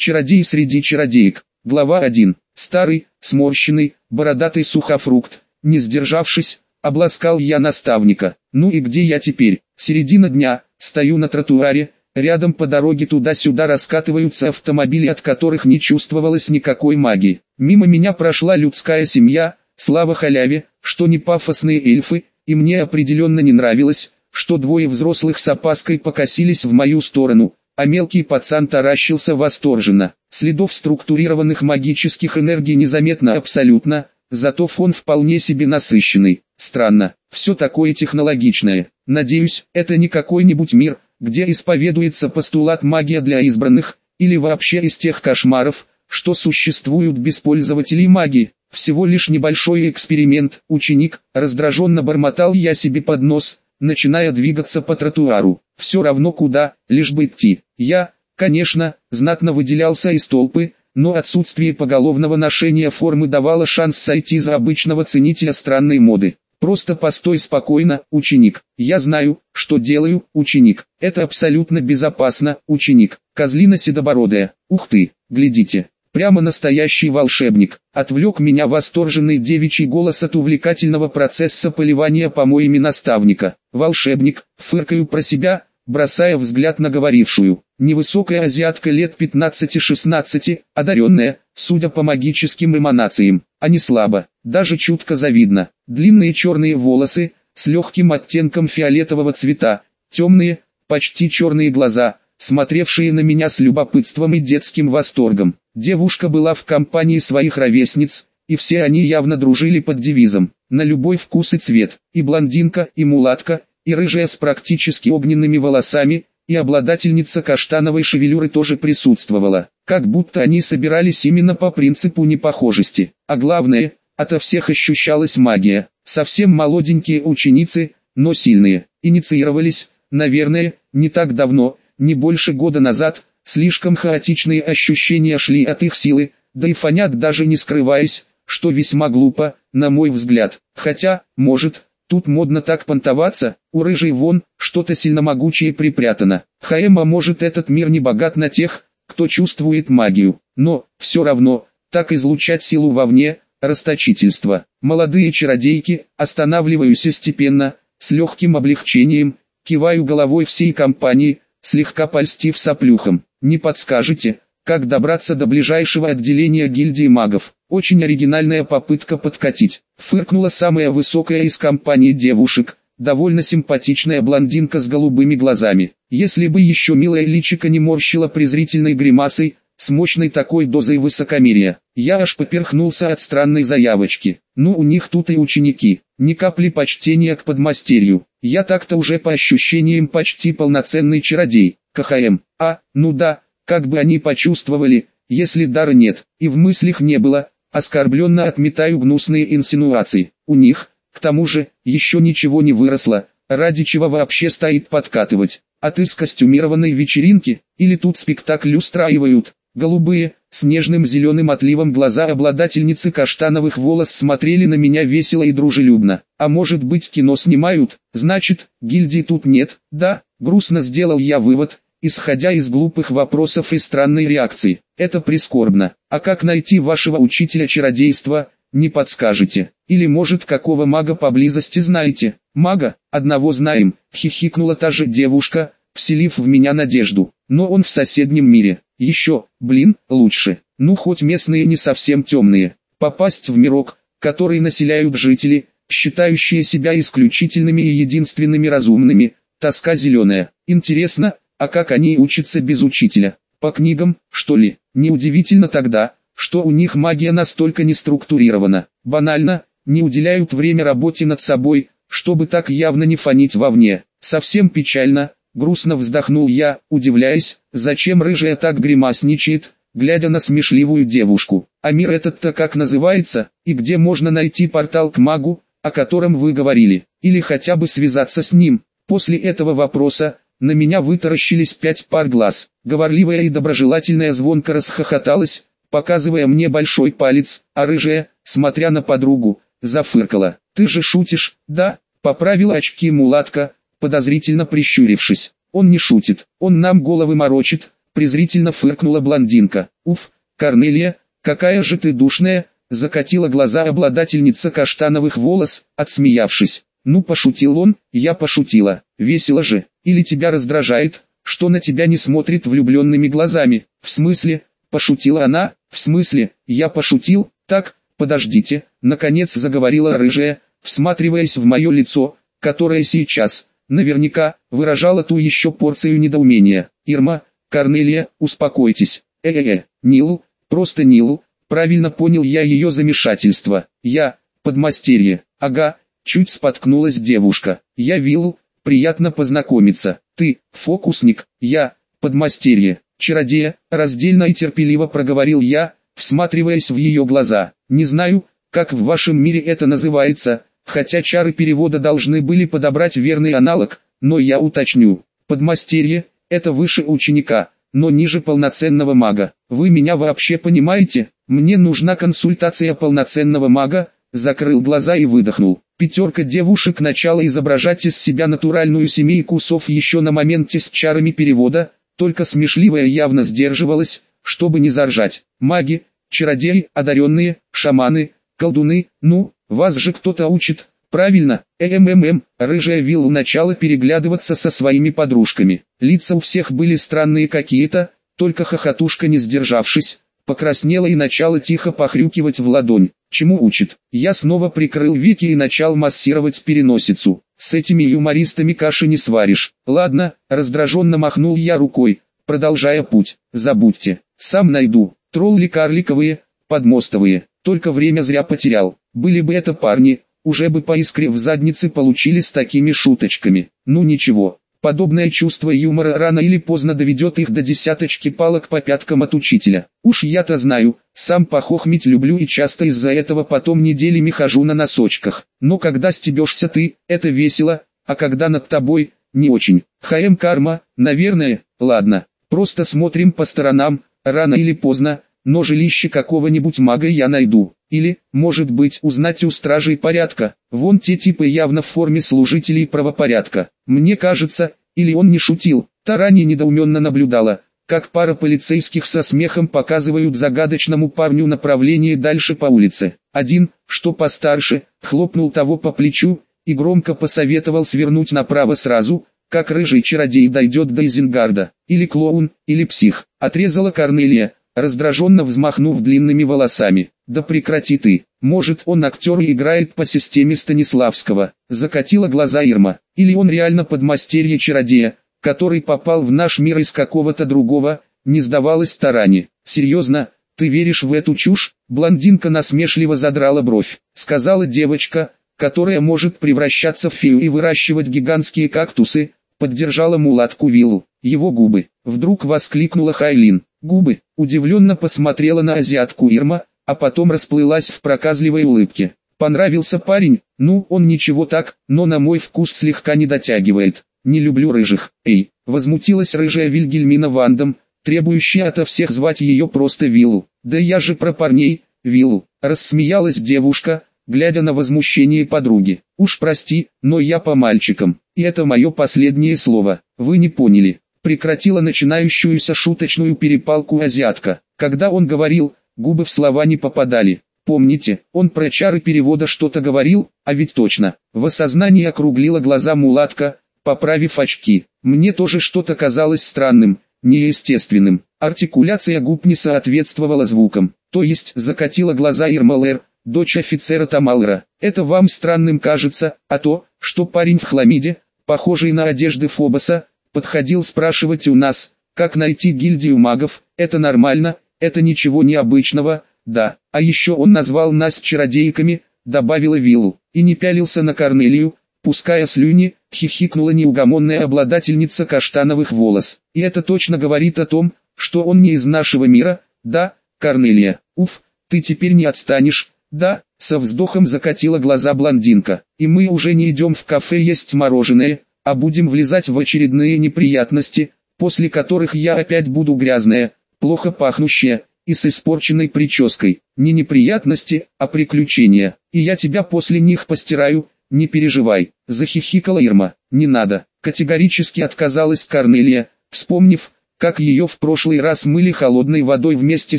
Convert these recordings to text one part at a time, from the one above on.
Чародей среди чародеек. Глава 1. Старый, сморщенный, бородатый сухофрукт, не сдержавшись, обласкал я наставника. Ну и где я теперь? Середина дня, стою на тротуаре, рядом по дороге туда-сюда раскатываются автомобили, от которых не чувствовалось никакой магии. Мимо меня прошла людская семья, слава халяве, что не пафосные эльфы, и мне определенно не нравилось, что двое взрослых с опаской покосились в мою сторону, а мелкий пацан таращился восторженно. Следов структурированных магических энергий незаметно абсолютно, зато фон вполне себе насыщенный. Странно, все такое технологичное. Надеюсь, это не какой-нибудь мир, где исповедуется постулат магия для избранных, или вообще из тех кошмаров, что существуют без пользователей магии. Всего лишь небольшой эксперимент, ученик, раздраженно бормотал я себе под нос, начиная двигаться по тротуару. Все равно куда, лишь бы идти. Я, конечно, знатно выделялся из толпы, но отсутствие поголовного ношения формы давало шанс сойти за обычного ценителя странной моды. Просто постой спокойно, ученик. Я знаю, что делаю, ученик. Это абсолютно безопасно, ученик. Козлина седобородая. Ух ты, глядите. Прямо настоящий волшебник. Отвлек меня восторженный девичий голос от увлекательного процесса поливания помоями наставника. Волшебник, фыркаю про себя, бросая взгляд на говорившую. Невысокая азиатка лет 15-16, одаренная, судя по магическим эманациям, а не слабо, даже чутко завидно. Длинные черные волосы, с легким оттенком фиолетового цвета, темные, почти черные глаза, смотревшие на меня с любопытством и детским восторгом. Девушка была в компании своих ровесниц, и все они явно дружили под девизом «На любой вкус и цвет», и блондинка, и мулатка, и рыжая с практически огненными волосами, и обладательница каштановой шевелюры тоже присутствовала, как будто они собирались именно по принципу непохожести. А главное, ото всех ощущалась магия. Совсем молоденькие ученицы, но сильные, инициировались, наверное, не так давно, не больше года назад, слишком хаотичные ощущения шли от их силы, да и фонят даже не скрываясь, что весьма глупо, на мой взгляд. Хотя, может, Тут модно так понтоваться, у рыжей вон, что-то сильно могучее припрятано. Хаэма может этот мир не богат на тех, кто чувствует магию, но, все равно, так излучать силу вовне, расточительство. Молодые чародейки, останавливаюсь степенно, с легким облегчением, киваю головой всей компании, слегка польстив соплюхом. Не подскажете, как добраться до ближайшего отделения гильдии магов? Очень оригинальная попытка подкатить. Фыркнула самая высокая из компании девушек, довольно симпатичная блондинка с голубыми глазами. Если бы еще милая личика не морщила презрительной гримасой, с мощной такой дозой высокомерия, я аж поперхнулся от странной заявочки. Ну у них тут и ученики, ни капли почтения к подмастерью. Я так-то уже по ощущениям почти полноценный чародей, КХМ. А, ну да, как бы они почувствовали, если дара нет, и в мыслях не было, Оскорбленно отметаю гнусные инсинуации. У них, к тому же, еще ничего не выросло, ради чего вообще стоит подкатывать. Ты с костюмированной вечеринки, или тут спектакль устраивают? Голубые, с нежным зеленым отливом глаза обладательницы каштановых волос смотрели на меня весело и дружелюбно. А может быть кино снимают, значит, гильдии тут нет, да? Грустно сделал я вывод, исходя из глупых вопросов и странной реакции. Это прискорбно. А как найти вашего учителя чародейства, не подскажете? Или может какого мага поблизости знаете? Мага, одного знаем, хихикнула та же девушка, вселив в меня надежду. Но он в соседнем мире. Еще, блин, лучше. Ну хоть местные не совсем темные. Попасть в мирок, который населяют жители, считающие себя исключительными и единственными разумными, тоска зеленая. Интересно, а как они учатся без учителя? По книгам, что ли? Неудивительно тогда, что у них магия настолько не структурирована. Банально, не уделяют время работе над собой, чтобы так явно не фонить вовне. Совсем печально, грустно вздохнул я, удивляясь, зачем рыжая так гримасничает, глядя на смешливую девушку. А мир этот-то как называется, и где можно найти портал к магу, о котором вы говорили, или хотя бы связаться с ним. После этого вопроса, на меня вытаращились пять пар глаз. Говорливая и доброжелательная звонко расхохоталась, показывая мне большой палец, а рыжая, смотря на подругу, зафыркала. «Ты же шутишь, да?» Поправила очки мулатка, подозрительно прищурившись. «Он не шутит, он нам головы морочит, презрительно фыркнула блондинка. Уф, Корнелия, какая же ты душная, закатила глаза обладательница каштановых волос, отсмеявшись. Ну пошутил он, я пошутила, весело же, или тебя раздражает, что на тебя не смотрит влюбленными глазами, в смысле, пошутила она, в смысле, я пошутил, так, подождите, наконец заговорила рыжая, всматриваясь в мое лицо, которое сейчас, наверняка, выражало ту еще порцию недоумения. Ирма, Корнелия, успокойтесь, э-э-э, Нил, просто Нил, правильно понял я ее замешательство, я, подмастерье, ага, чуть споткнулась девушка, я Виллу, приятно познакомиться, ты, фокусник, я, подмастерье, чародея, раздельно и терпеливо проговорил я, всматриваясь в ее глаза. Не знаю, как в вашем мире это называется, хотя чары перевода должны были подобрать верный аналог, но я уточню. Подмастерье – это выше ученика, но ниже полноценного мага. Вы меня вообще понимаете? Мне нужна консультация полноценного мага, закрыл глаза и выдохнул. Пятерка девушек начала изображать из себя натуральную семейку сов еще на моменте с чарами перевода, только смешливая явно сдерживалась, чтобы не заржать. Маги, чародеи, одаренные, шаманы, колдуны, ну, вас же кто-то учит, правильно, МММ, рыжая вилла начала переглядываться со своими подружками. Лица у всех были странные какие-то, только хохотушка не сдержавшись, покраснела и начала тихо похрюкивать в ладонь. Чему учит? Я снова прикрыл веки и начал массировать переносицу. С этими юмористами каши не сваришь. Ладно, раздраженно махнул я рукой, продолжая путь. Забудьте, сам найду. Тролли карликовые, подмостовые. Только время зря потерял. Были бы это парни, уже бы по искре в заднице получили с такими шуточками. Ну ничего, Подобное чувство юмора рано или поздно доведет их до десяточки палок по пяткам от учителя. Уж я-то знаю, сам похохмить люблю и часто из-за этого потом неделями хожу на носочках. Но когда стебешься ты, это весело, а когда над тобой, не очень. ХМ карма, наверное, ладно. Просто смотрим по сторонам, рано или поздно, но жилище какого-нибудь мага я найду. Или, может быть, узнать у стражей порядка. Вон те типы явно в форме служителей правопорядка. Мне кажется, или он не шутил. Тарани недоуменно наблюдала, как пара полицейских со смехом показывают загадочному парню направление дальше по улице. Один, что постарше, хлопнул того по плечу и громко посоветовал свернуть направо сразу, как рыжий чародей дойдет до Изенгарда. Или клоун, или псих. Отрезала Корнелия раздраженно взмахнув длинными волосами. «Да прекрати ты, может он актер и играет по системе Станиславского», закатила глаза Ирма. «Или он реально подмастерье чародея, который попал в наш мир из какого-то другого, не сдавалась Тарани. Серьезно, ты веришь в эту чушь?» Блондинка насмешливо задрала бровь. Сказала девочка, которая может превращаться в фею и выращивать гигантские кактусы, поддержала мулатку Виллу. Его губы. Вдруг воскликнула Хайлин. Губы. Удивленно посмотрела на азиатку Ирма, а потом расплылась в проказливой улыбке. Понравился парень, ну, он ничего так, но на мой вкус слегка не дотягивает. Не люблю рыжих. Эй, возмутилась рыжая Вильгельмина Вандом, требующая ото всех звать ее просто Виллу. Да я же про парней, Виллу. Рассмеялась девушка, глядя на возмущение подруги. Уж прости, но я по мальчикам. И это мое последнее слово. Вы не поняли прекратила начинающуюся шуточную перепалку азиатка. Когда он говорил, губы в слова не попадали. Помните, он про чары перевода что-то говорил, а ведь точно. В осознании округлила глаза мулатка, поправив очки. Мне тоже что-то казалось странным, неестественным. Артикуляция губ не соответствовала звукам. То есть закатила глаза Ирмалер, дочь офицера Тамалра. Это вам странным кажется, а то, что парень в хламиде, похожий на одежды Фобоса, подходил спрашивать у нас, как найти гильдию магов, это нормально, это ничего необычного, да, а еще он назвал нас чародейками, добавила Виллу, и не пялился на Корнелию, пуская слюни, хихикнула неугомонная обладательница каштановых волос. И это точно говорит о том, что он не из нашего мира, да, Корнелия, уф, ты теперь не отстанешь, да, со вздохом закатила глаза блондинка, и мы уже не идем в кафе есть мороженое, а будем влезать в очередные неприятности, после которых я опять буду грязная, плохо пахнущая, и с испорченной прической. Не неприятности, а приключения. И я тебя после них постираю, не переживай. Захихикала Ирма. Не надо. Категорически отказалась Корнелия, вспомнив, как ее в прошлый раз мыли холодной водой вместе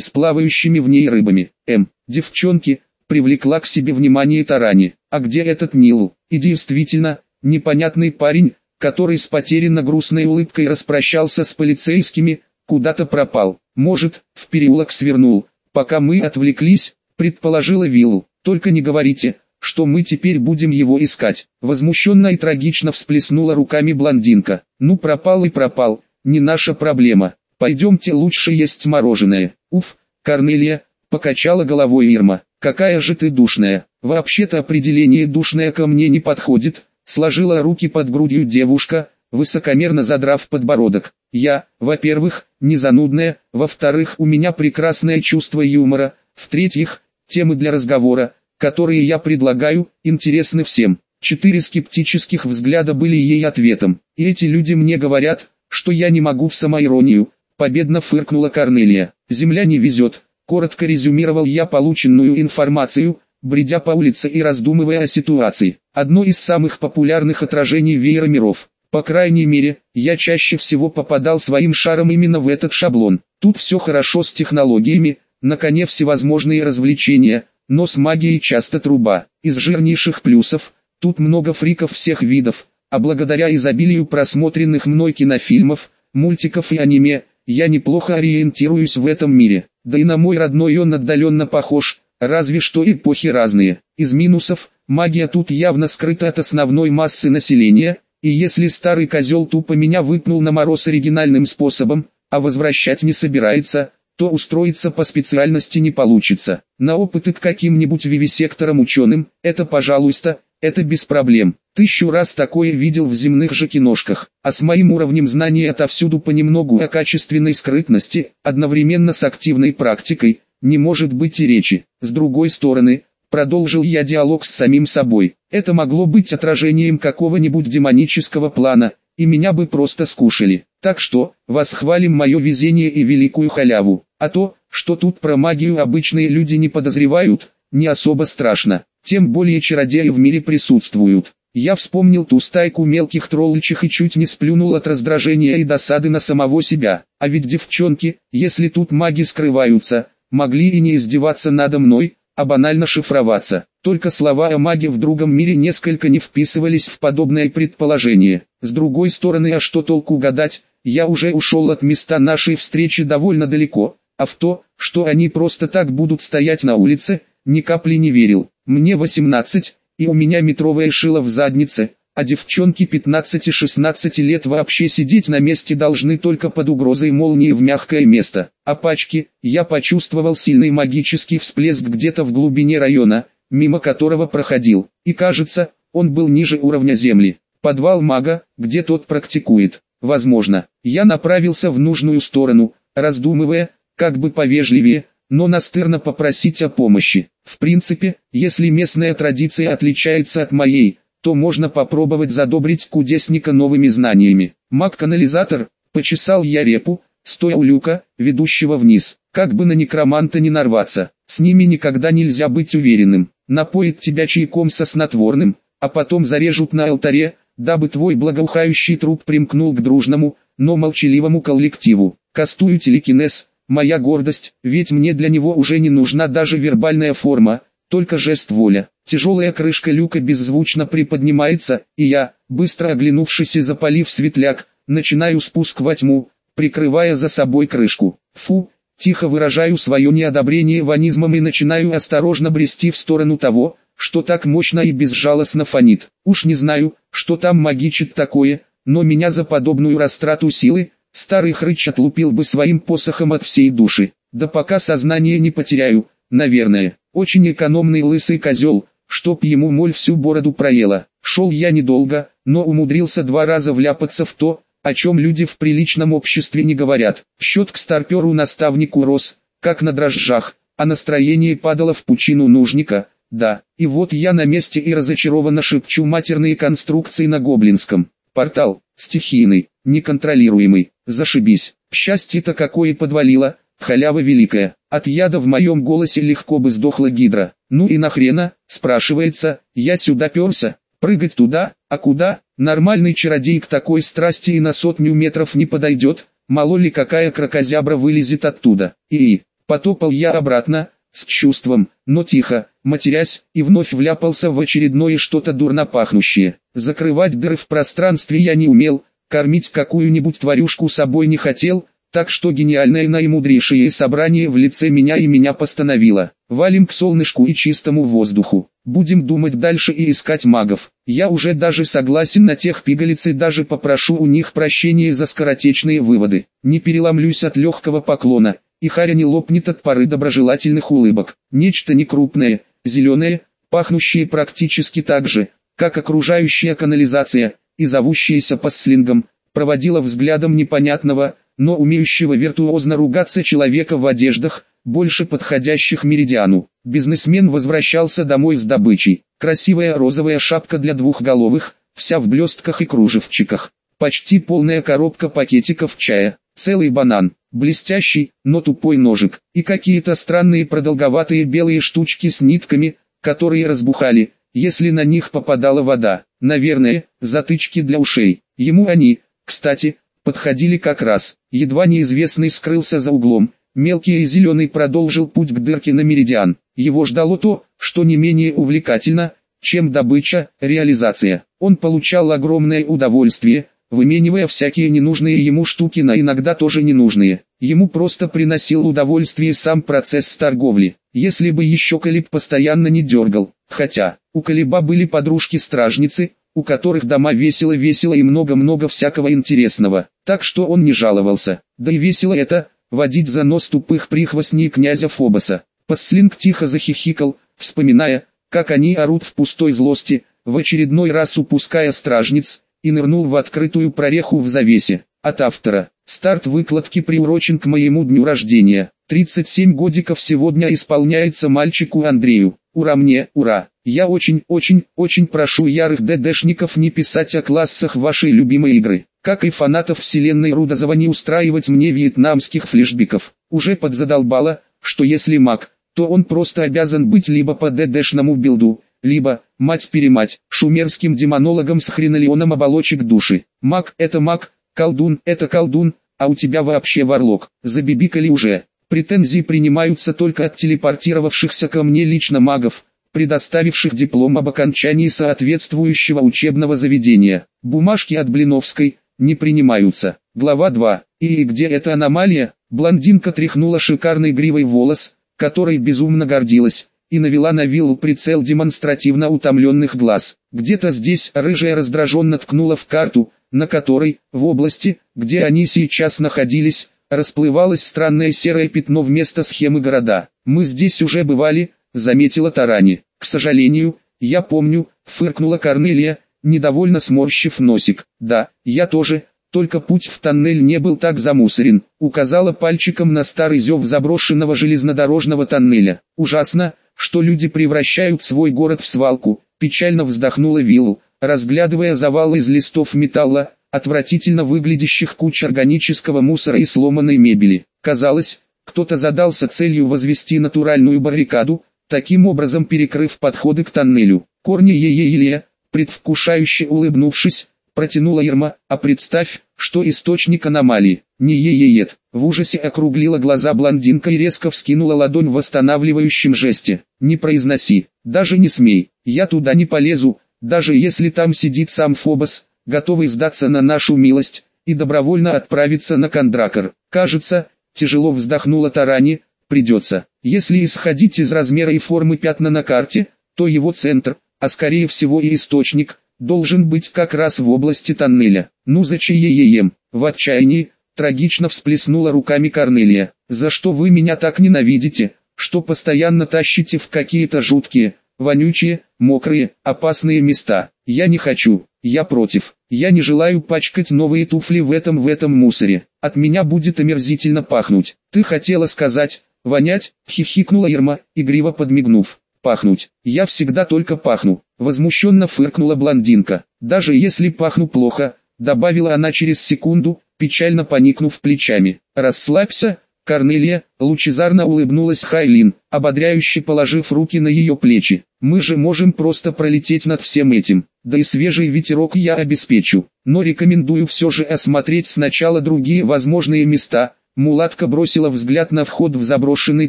с плавающими в ней рыбами. М. Девчонки, привлекла к себе внимание Тарани. А где этот Нилу? И действительно, непонятный парень, который с потерянно грустной улыбкой распрощался с полицейскими, куда-то пропал. Может, в переулок свернул. Пока мы отвлеклись, предположила Виллу. Только не говорите, что мы теперь будем его искать. Возмущенно и трагично всплеснула руками блондинка. Ну пропал и пропал, не наша проблема. Пойдемте лучше есть мороженое. Уф, Корнелия, покачала головой Ирма. Какая же ты душная. Вообще-то определение душная ко мне не подходит. Сложила руки под грудью девушка, высокомерно задрав подбородок. Я, во-первых, не занудная, во-вторых, у меня прекрасное чувство юмора, в-третьих, темы для разговора, которые я предлагаю, интересны всем. Четыре скептических взгляда были ей ответом. И эти люди мне говорят, что я не могу в самоиронию. Победно фыркнула Корнелия. Земля не везет, Коротко резюмировал я полученную информацию, бредя по улице и раздумывая о ситуации. Одно из самых популярных отражений веера миров. По крайней мере, я чаще всего попадал своим шаром именно в этот шаблон. Тут все хорошо с технологиями, на коне всевозможные развлечения, но с магией часто труба. Из жирнейших плюсов, тут много фриков всех видов, а благодаря изобилию просмотренных мной кинофильмов, мультиков и аниме, я неплохо ориентируюсь в этом мире. Да и на мой родной он отдаленно похож, разве что эпохи разные. Из минусов, магия тут явно скрыта от основной массы населения, и если старый козел тупо меня выпнул на мороз оригинальным способом, а возвращать не собирается, то устроиться по специальности не получится. На опыты к каким-нибудь вивисекторам ученым, это пожалуйста, это без проблем. Тысячу раз такое видел в земных же киношках, а с моим уровнем знаний отовсюду понемногу о качественной скрытности, одновременно с активной практикой, не может быть и речи. С другой стороны, продолжил я диалог с самим собой, это могло быть отражением какого-нибудь демонического плана, и меня бы просто скушали. Так что, восхвалим мое везение и великую халяву, а то, что тут про магию обычные люди не подозревают, не особо страшно. Тем более чародеи в мире присутствуют. Я вспомнил ту стайку мелких троллычих и чуть не сплюнул от раздражения и досады на самого себя. А ведь девчонки, если тут маги скрываются, могли и не издеваться надо мной, а банально шифроваться. Только слова о маге в другом мире несколько не вписывались в подобное предположение. С другой стороны, а что толку гадать, я уже ушел от места нашей встречи довольно далеко, а в то, что они просто так будут стоять на улице, ни капли не верил. Мне 18, и у меня метровая шила в заднице, а девчонки 15-16 лет вообще сидеть на месте должны только под угрозой молнии в мягкое место. А пачки, я почувствовал сильный магический всплеск где-то в глубине района, мимо которого проходил, и кажется, он был ниже уровня земли. Подвал мага, где тот практикует. Возможно, я направился в нужную сторону, раздумывая, как бы повежливее, но настырно попросить о помощи. В принципе, если местная традиция отличается от моей, то можно попробовать задобрить кудесника новыми знаниями. Маг-канализатор, почесал я репу, стоя у люка, ведущего вниз, как бы на некроманта не нарваться. С ними никогда нельзя быть уверенным. Напоят тебя чайком со снотворным, а потом зарежут на алтаре, дабы твой благоухающий труп примкнул к дружному, но молчаливому коллективу. Кастую телекинез, моя гордость, ведь мне для него уже не нужна даже вербальная форма, только жест воля. Тяжелая крышка люка беззвучно приподнимается, и я, быстро оглянувшись и запалив светляк, начинаю спуск во тьму, прикрывая за собой крышку. Фу, тихо выражаю свое неодобрение ванизмом и начинаю осторожно брести в сторону того, что так мощно и безжалостно фонит. Уж не знаю, что там магичит такое, но меня за подобную растрату силы, Старый хрыч отлупил бы своим посохом от всей души. Да пока сознание не потеряю, наверное. Очень экономный лысый козел, чтоб ему моль всю бороду проела. Шел я недолго, но умудрился два раза вляпаться в то, о чем люди в приличном обществе не говорят. Счет к старперу-наставнику рос, как на дрожжах, а настроение падало в пучину нужника. Да, и вот я на месте и разочарованно шепчу матерные конструкции на гоблинском. Портал, стихийный, неконтролируемый, зашибись. Счастье-то какое подвалило, халява великая. От яда в моем голосе легко бы сдохла гидра. Ну и нахрена, спрашивается, я сюда перся, прыгать туда, а куда? Нормальный чародей к такой страсти и на сотню метров не подойдет, мало ли какая крокозябра вылезет оттуда. И, потопал я обратно, с чувством, но тихо, матерясь, и вновь вляпался в очередное что-то дурно пахнущее. Закрывать дыры в пространстве я не умел, кормить какую-нибудь тварюшку собой не хотел, так что гениальное наимудрейшее собрание в лице меня и меня постановило. Валим к солнышку и чистому воздуху. Будем думать дальше и искать магов. Я уже даже согласен на тех пигалиц и даже попрошу у них прощения за скоротечные выводы. Не переломлюсь от легкого поклона, и Харя не лопнет от поры доброжелательных улыбок. Нечто некрупное, зеленое, пахнущее практически так же, как окружающая канализация, и зовущаяся по слингам, проводила взглядом непонятного, но умеющего виртуозно ругаться человека в одеждах, больше подходящих Меридиану. Бизнесмен возвращался домой с добычей. Красивая розовая шапка для двухголовых, вся в блестках и кружевчиках. Почти полная коробка пакетиков чая, целый банан, блестящий, но тупой ножик, и какие-то странные продолговатые белые штучки с нитками, которые разбухали, если на них попадала вода. Наверное, затычки для ушей. Ему они, кстати, подходили как раз. Едва неизвестный скрылся за углом, мелкий и зеленый продолжил путь к дырке на меридиан. Его ждало то, что не менее увлекательно, чем добыча, реализация. Он получал огромное удовольствие, выменивая всякие ненужные ему штуки на иногда тоже ненужные. Ему просто приносил удовольствие сам процесс торговли, если бы еще Калиб постоянно не дергал. Хотя, у Калиба были подружки-стражницы, у которых дома весело-весело и много-много всякого интересного, так что он не жаловался. Да и весело это, водить за нос тупых прихвостней князя Фобоса. Пасслинг тихо захихикал, вспоминая, как они орут в пустой злости, в очередной раз упуская стражниц, и нырнул в открытую прореху в завесе. От автора. Старт выкладки приурочен к моему дню рождения. 37 годиков сегодня исполняется мальчику Андрею. Ура мне, ура! Я очень-очень-очень прошу ярых ДДшников не писать о классах вашей любимой игры, как и фанатов вселенной Рудозова не устраивать мне вьетнамских флешбиков. Уже подзадолбало, что если маг, то он просто обязан быть либо по ДДшному билду, либо, мать-перемать, шумерским демонологом с хренолеоном оболочек души. Маг это маг, колдун это колдун, а у тебя вообще варлок, забибикали уже. Претензии принимаются только от телепортировавшихся ко мне лично магов, предоставивших диплом об окончании соответствующего учебного заведения. Бумажки от Блиновской не принимаются. Глава 2. И где эта аномалия? Блондинка тряхнула шикарной гривой волос, которой безумно гордилась, и навела на виллу прицел демонстративно утомленных глаз. Где-то здесь рыжая раздраженно ткнула в карту, на которой, в области, где они сейчас находились, расплывалось странное серое пятно вместо схемы города. «Мы здесь уже бывали», — заметила Тарани. «К сожалению, я помню», — фыркнула Корнелия, недовольно сморщив носик. «Да, я тоже, только путь в тоннель не был так замусорен», — указала пальчиком на старый зев заброшенного железнодорожного тоннеля. «Ужасно, что люди превращают свой город в свалку», — печально вздохнула Виллу, разглядывая завал из листов металла, отвратительно выглядящих куч органического мусора и сломанной мебели. Казалось, кто-то задался целью возвести натуральную баррикаду, таким образом перекрыв подходы к тоннелю. Корни Ееилия, предвкушающе улыбнувшись, протянула Ирма, а представь, что источник аномалии, не ееет. В ужасе округлила глаза блондинка и резко вскинула ладонь в восстанавливающем жесте. Не произноси, даже не смей, я туда не полезу, даже если там сидит сам Фобос, готовый сдаться на нашу милость, и добровольно отправиться на Кондракор. Кажется, тяжело вздохнула Тарани, придется. Если исходить из размера и формы пятна на карте, то его центр, а скорее всего и источник, должен быть как раз в области тоннеля. Ну за чаеем, в отчаянии, трагично всплеснула руками Корнелия. За что вы меня так ненавидите, что постоянно тащите в какие-то жуткие, вонючие, мокрые, опасные места. Я не хочу, я против. Я не желаю пачкать новые туфли в этом в этом мусоре. От меня будет омерзительно пахнуть. Ты хотела сказать, вонять, хихикнула Ирма, игриво подмигнув. Пахнуть. Я всегда только пахну. Возмущенно фыркнула блондинка. Даже если пахну плохо, добавила она через секунду, печально поникнув плечами. Расслабься, Корнелия, лучезарно улыбнулась Хайлин, ободряюще положив руки на ее плечи. Мы же можем просто пролететь над всем этим, да и свежий ветерок я обеспечу. Но рекомендую все же осмотреть сначала другие возможные места. Мулатка бросила взгляд на вход в заброшенный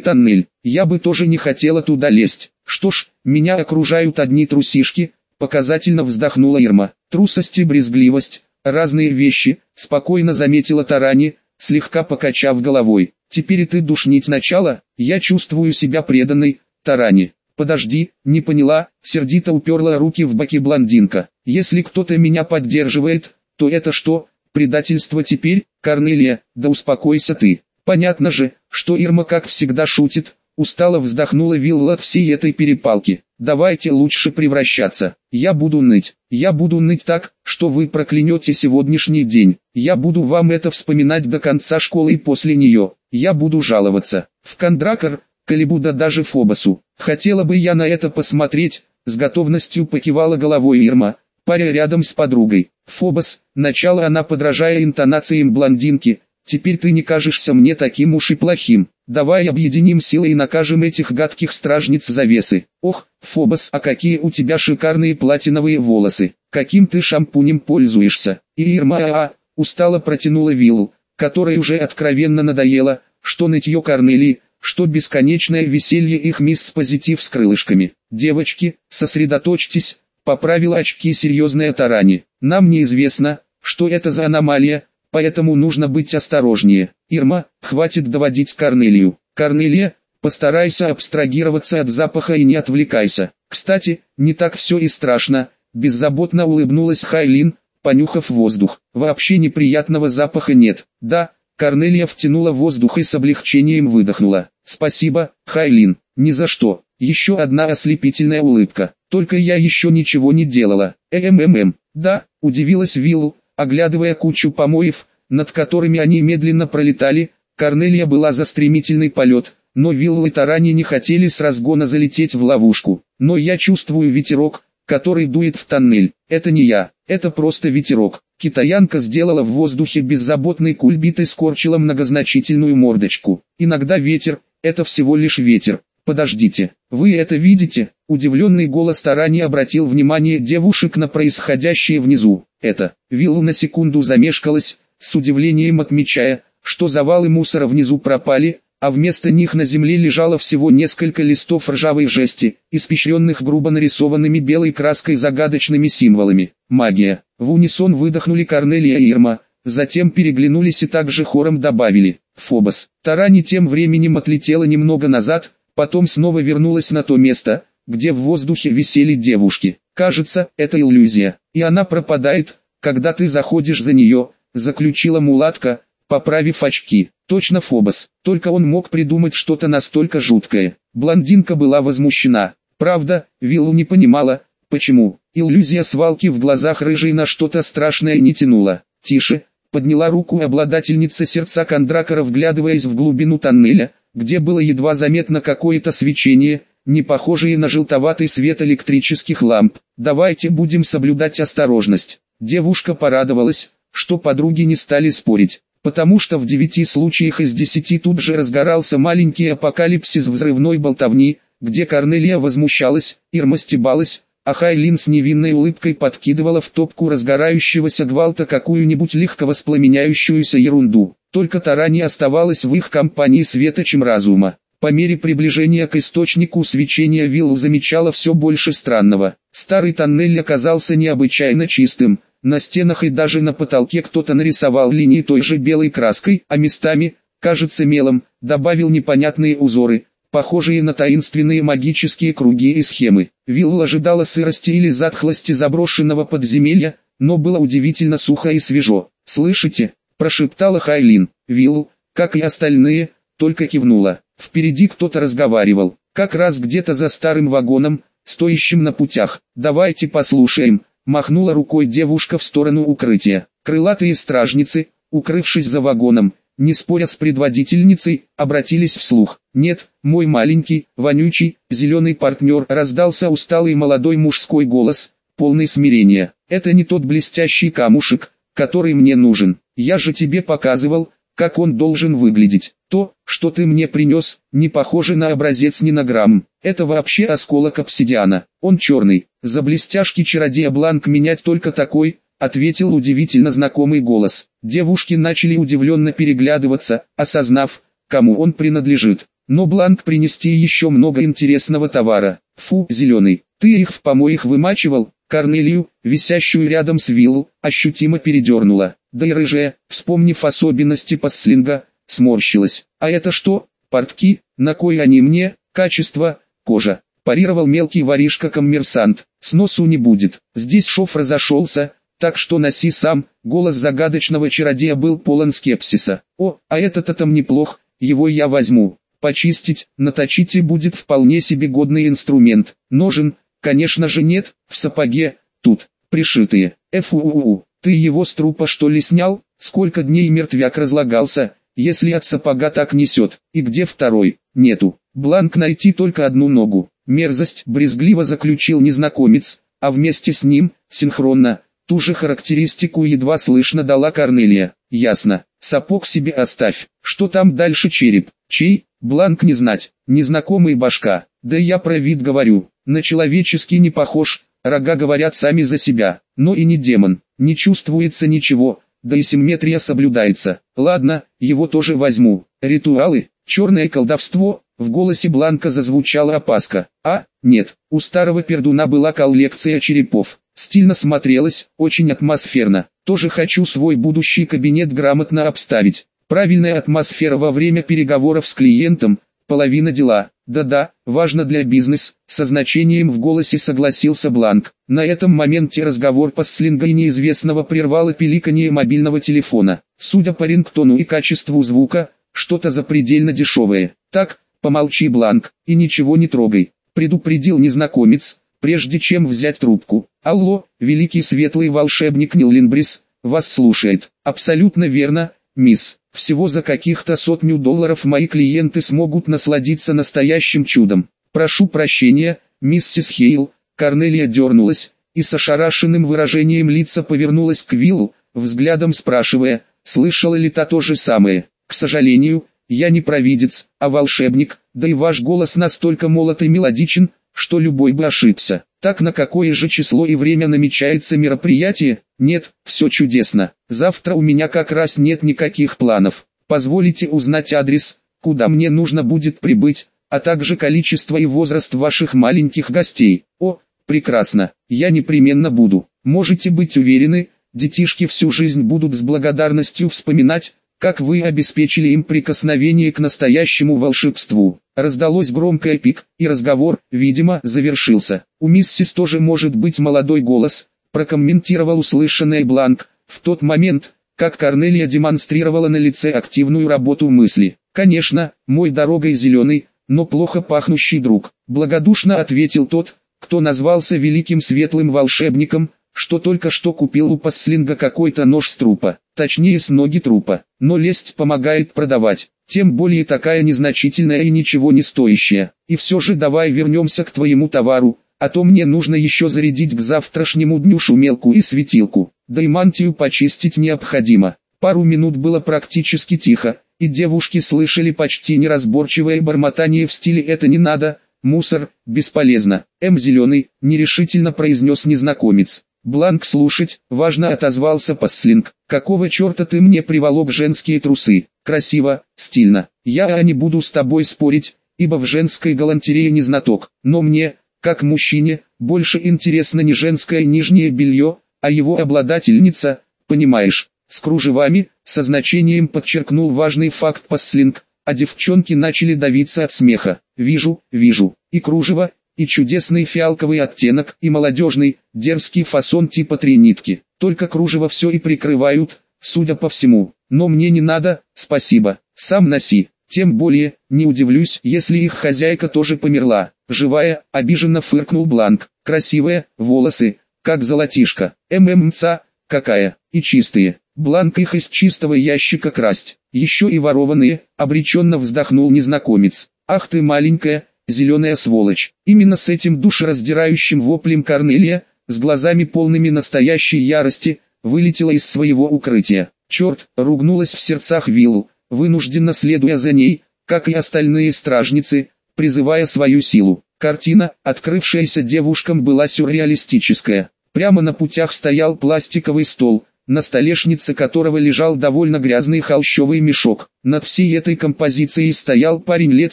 тоннель. Я бы тоже не хотела туда лезть. Что ж, меня окружают одни трусишки, показательно вздохнула Ирма. Трусость и брезгливость, разные вещи, спокойно заметила Тарани, слегка покачав головой. Теперь и ты душнить начала, я чувствую себя преданной, Тарани. Подожди, не поняла, сердито уперла руки в боки блондинка. Если кто-то меня поддерживает, то это что, предательство теперь, Корнелия, да успокойся ты. Понятно же, что Ирма как всегда шутит, устало вздохнула Вилла от всей этой перепалки. Давайте лучше превращаться. Я буду ныть. Я буду ныть так, что вы проклянете сегодняшний день. Я буду вам это вспоминать до конца школы и после нее. Я буду жаловаться. В Кондракор, Калибуда даже Фобосу. Хотела бы я на это посмотреть, с готовностью покивала головой Ирма, паря рядом с подругой. Фобос, начало она подражая интонациям блондинки, теперь ты не кажешься мне таким уж и плохим. Давай объединим силы и накажем этих гадких стражниц завесы. Ох, Фобос, а какие у тебя шикарные платиновые волосы. Каким ты шампунем пользуешься? И Ирма а, -а устало протянула виллу, которой уже откровенно надоело, что нытье Корнелии, что бесконечное веселье их мисс позитив с крылышками. Девочки, сосредоточьтесь, поправила очки серьезная Тарани. Нам неизвестно, что это за аномалия, поэтому нужно быть осторожнее. Ирма, хватит доводить Корнелию. Корнелия, постарайся абстрагироваться от запаха и не отвлекайся. Кстати, не так все и страшно, беззаботно улыбнулась Хайлин, понюхав воздух. Вообще неприятного запаха нет. Да, Корнелия втянула воздух и с облегчением выдохнула. Спасибо, Хайлин, ни за что. Еще одна ослепительная улыбка. Только я еще ничего не делала. МММ. Да, удивилась Виллу, Оглядывая кучу помоев, над которыми они медленно пролетали, Корнелия была за стремительный полет, но Вилл и Тарани не хотели с разгона залететь в ловушку. Но я чувствую ветерок, который дует в тоннель. Это не я, это просто ветерок. Китаянка сделала в воздухе беззаботный кульбит и скорчила многозначительную мордочку. Иногда ветер, это всего лишь ветер. Подождите, вы это видите? Удивленный голос Тарани обратил внимание девушек на происходящее внизу. Это, Вилла на секунду замешкалась, с удивлением отмечая, что завалы мусора внизу пропали, а вместо них на земле лежало всего несколько листов ржавой жести, испещренных грубо нарисованными белой краской загадочными символами. Магия. В унисон выдохнули Корнелия и Ирма, затем переглянулись и также хором добавили «Фобос». Тарани тем временем отлетела немного назад, потом снова вернулась на то место, где в воздухе висели девушки. Кажется, это иллюзия, и она пропадает, когда ты заходишь за нее, заключила мулатка, поправив очки. Точно Фобос, только он мог придумать что-то настолько жуткое. Блондинка была возмущена. Правда, Виллу не понимала, почему. Иллюзия свалки в глазах рыжей на что-то страшное не тянула. Тише, подняла руку обладательница сердца Кондракора вглядываясь в глубину тоннеля, где было едва заметно какое-то свечение, не похожие на желтоватый свет электрических ламп. Давайте будем соблюдать осторожность. Девушка порадовалась, что подруги не стали спорить, потому что в девяти случаях из десяти тут же разгорался маленький апокалипсис взрывной болтовни, где Корнелия возмущалась, Ирма стебалась, а Хайлин с невинной улыбкой подкидывала в топку разгорающегося гвалта какую-нибудь легко воспламеняющуюся ерунду. Только Тарани оставалась в их компании светочем разума. По мере приближения к источнику свечения Виллу замечала все больше странного. Старый тоннель оказался необычайно чистым, на стенах и даже на потолке кто-то нарисовал линии той же белой краской, а местами, кажется мелом, добавил непонятные узоры, похожие на таинственные магические круги и схемы. Вилл ожидала сырости или затхлости заброшенного подземелья, но было удивительно сухо и свежо. «Слышите?» – прошептала Хайлин. Вилл, как и остальные, только кивнула. Впереди кто-то разговаривал, как раз где-то за старым вагоном, стоящим на путях. «Давайте послушаем», – махнула рукой девушка в сторону укрытия. Крылатые стражницы, укрывшись за вагоном, не споря с предводительницей, обратились вслух. «Нет, мой маленький, вонючий, зеленый партнер», раздался усталый молодой мужской голос, полный смирения. «Это не тот блестящий камушек, который мне нужен. Я же тебе показывал, как он должен выглядеть. То, что ты мне принес, не похоже на образец ни на грамм. Это вообще осколок обсидиана. Он черный. За блестяшки чародея Бланк менять только такой, ответил удивительно знакомый голос. Девушки начали удивленно переглядываться, осознав, кому он принадлежит. Но Бланк принести еще много интересного товара. Фу, зеленый, ты их в помоях вымачивал? Корнелию, висящую рядом с виллу, ощутимо передернула. Да и рыжая, вспомнив особенности пасслинга, сморщилась. А это что? Портки, на кой они мне? Качество, кожа. Парировал мелкий воришка-коммерсант. Сносу не будет. Здесь шов разошелся, так что носи сам. Голос загадочного чародея был полон скепсиса. О, а этот-то неплох, его я возьму. Почистить, наточить и будет вполне себе годный инструмент. Ножен, конечно же нет, в сапоге, тут, пришитые. Фу, ты его с трупа что ли снял? Сколько дней мертвяк разлагался, если от сапога так несет, и где второй, нету. Бланк найти только одну ногу. Мерзость брезгливо заключил незнакомец, а вместе с ним, синхронно, ту же характеристику едва слышно дала Корнелия. Ясно, сапог себе оставь, что там дальше череп, чей, Бланк не знать, незнакомый башка, да я про вид говорю, на человеческий не похож, рога говорят сами за себя, но и не демон, не чувствуется ничего, да и симметрия соблюдается. Ладно, его тоже возьму. Ритуалы, черное колдовство, в голосе Бланка зазвучала опаска. А, нет, у старого пердуна была коллекция черепов. Стильно смотрелась, очень атмосферно. Тоже хочу свой будущий кабинет грамотно обставить. Правильная атмосфера во время переговоров с клиентом, половина дела. Да-да, важно для бизнес, со значением в голосе согласился Бланк. На этом моменте разговор по слинга неизвестного прервало пиликанье мобильного телефона. Судя по рингтону и качеству звука, что-то запредельно дешевое. Так, помолчи Бланк, и ничего не трогай, предупредил незнакомец, прежде чем взять трубку. Алло, великий светлый волшебник Ниллинбрис, вас слушает. Абсолютно верно, мисс. Всего за каких-то сотню долларов мои клиенты смогут насладиться настоящим чудом. Прошу прощения, миссис Хейл, Корнелия дернулась, и с ошарашенным выражением лица повернулась к Виллу, взглядом спрашивая, слышала ли та то же самое. К сожалению, я не провидец, а волшебник, да и ваш голос настолько молод и мелодичен, что любой бы ошибся. Так на какое же число и время намечается мероприятие? Нет, все чудесно. Завтра у меня как раз нет никаких планов. Позволите узнать адрес, куда мне нужно будет прибыть, а также количество и возраст ваших маленьких гостей. О, прекрасно, я непременно буду. Можете быть уверены, детишки всю жизнь будут с благодарностью вспоминать, как вы обеспечили им прикосновение к настоящему волшебству. Раздалось громкое пик, и разговор, видимо, завершился. У миссис тоже может быть молодой голос, прокомментировал услышанный Бланк, в тот момент, как Корнелия демонстрировала на лице активную работу мысли. «Конечно, мой дорогой зеленый, но плохо пахнущий друг», благодушно ответил тот, кто назвался великим светлым волшебником, что только что купил у Пасслинга какой-то нож с трупа, точнее с ноги трупа, но лесть помогает продавать, тем более такая незначительная и ничего не стоящая. И все же давай вернемся к твоему товару, а то мне нужно еще зарядить к завтрашнему дню шумелку и светилку, да и мантию почистить необходимо. Пару минут было практически тихо, и девушки слышали почти неразборчивое бормотание в стиле «это не надо», «мусор», «бесполезно». «М. Зеленый», нерешительно произнес незнакомец. Бланк слушать, важно отозвался Пасслинг. Какого черта ты мне приволок женские трусы? Красиво, стильно. Я не буду с тобой спорить, ибо в женской галантерее не знаток. Но мне, как мужчине, больше интересно не женское нижнее белье, а его обладательница, понимаешь, с кружевами, со значением подчеркнул важный факт Пасслинг, а девчонки начали давиться от смеха. Вижу, вижу, и кружево, и чудесный фиалковый оттенок, и молодежный, дерзкий фасон типа три нитки. Только кружево все и прикрывают, судя по всему. Но мне не надо, спасибо, сам носи. Тем более, не удивлюсь, если их хозяйка тоже померла. Живая, обиженно фыркнул Бланк. Красивые, волосы, как золотишко. ММЦа, какая, и чистые. Бланк их из чистого ящика красть. Еще и ворованные, обреченно вздохнул незнакомец. Ах ты маленькая, зеленая сволочь. Именно с этим душераздирающим воплем Корнелия, с глазами полными настоящей ярости, вылетела из своего укрытия. Черт, ругнулась в сердцах Виллу, вынужденно следуя за ней, как и остальные стражницы, призывая свою силу. Картина, открывшаяся девушкам, была сюрреалистическая. Прямо на путях стоял пластиковый стол, на столешнице которого лежал довольно грязный холщовый мешок. Над всей этой композицией стоял парень лет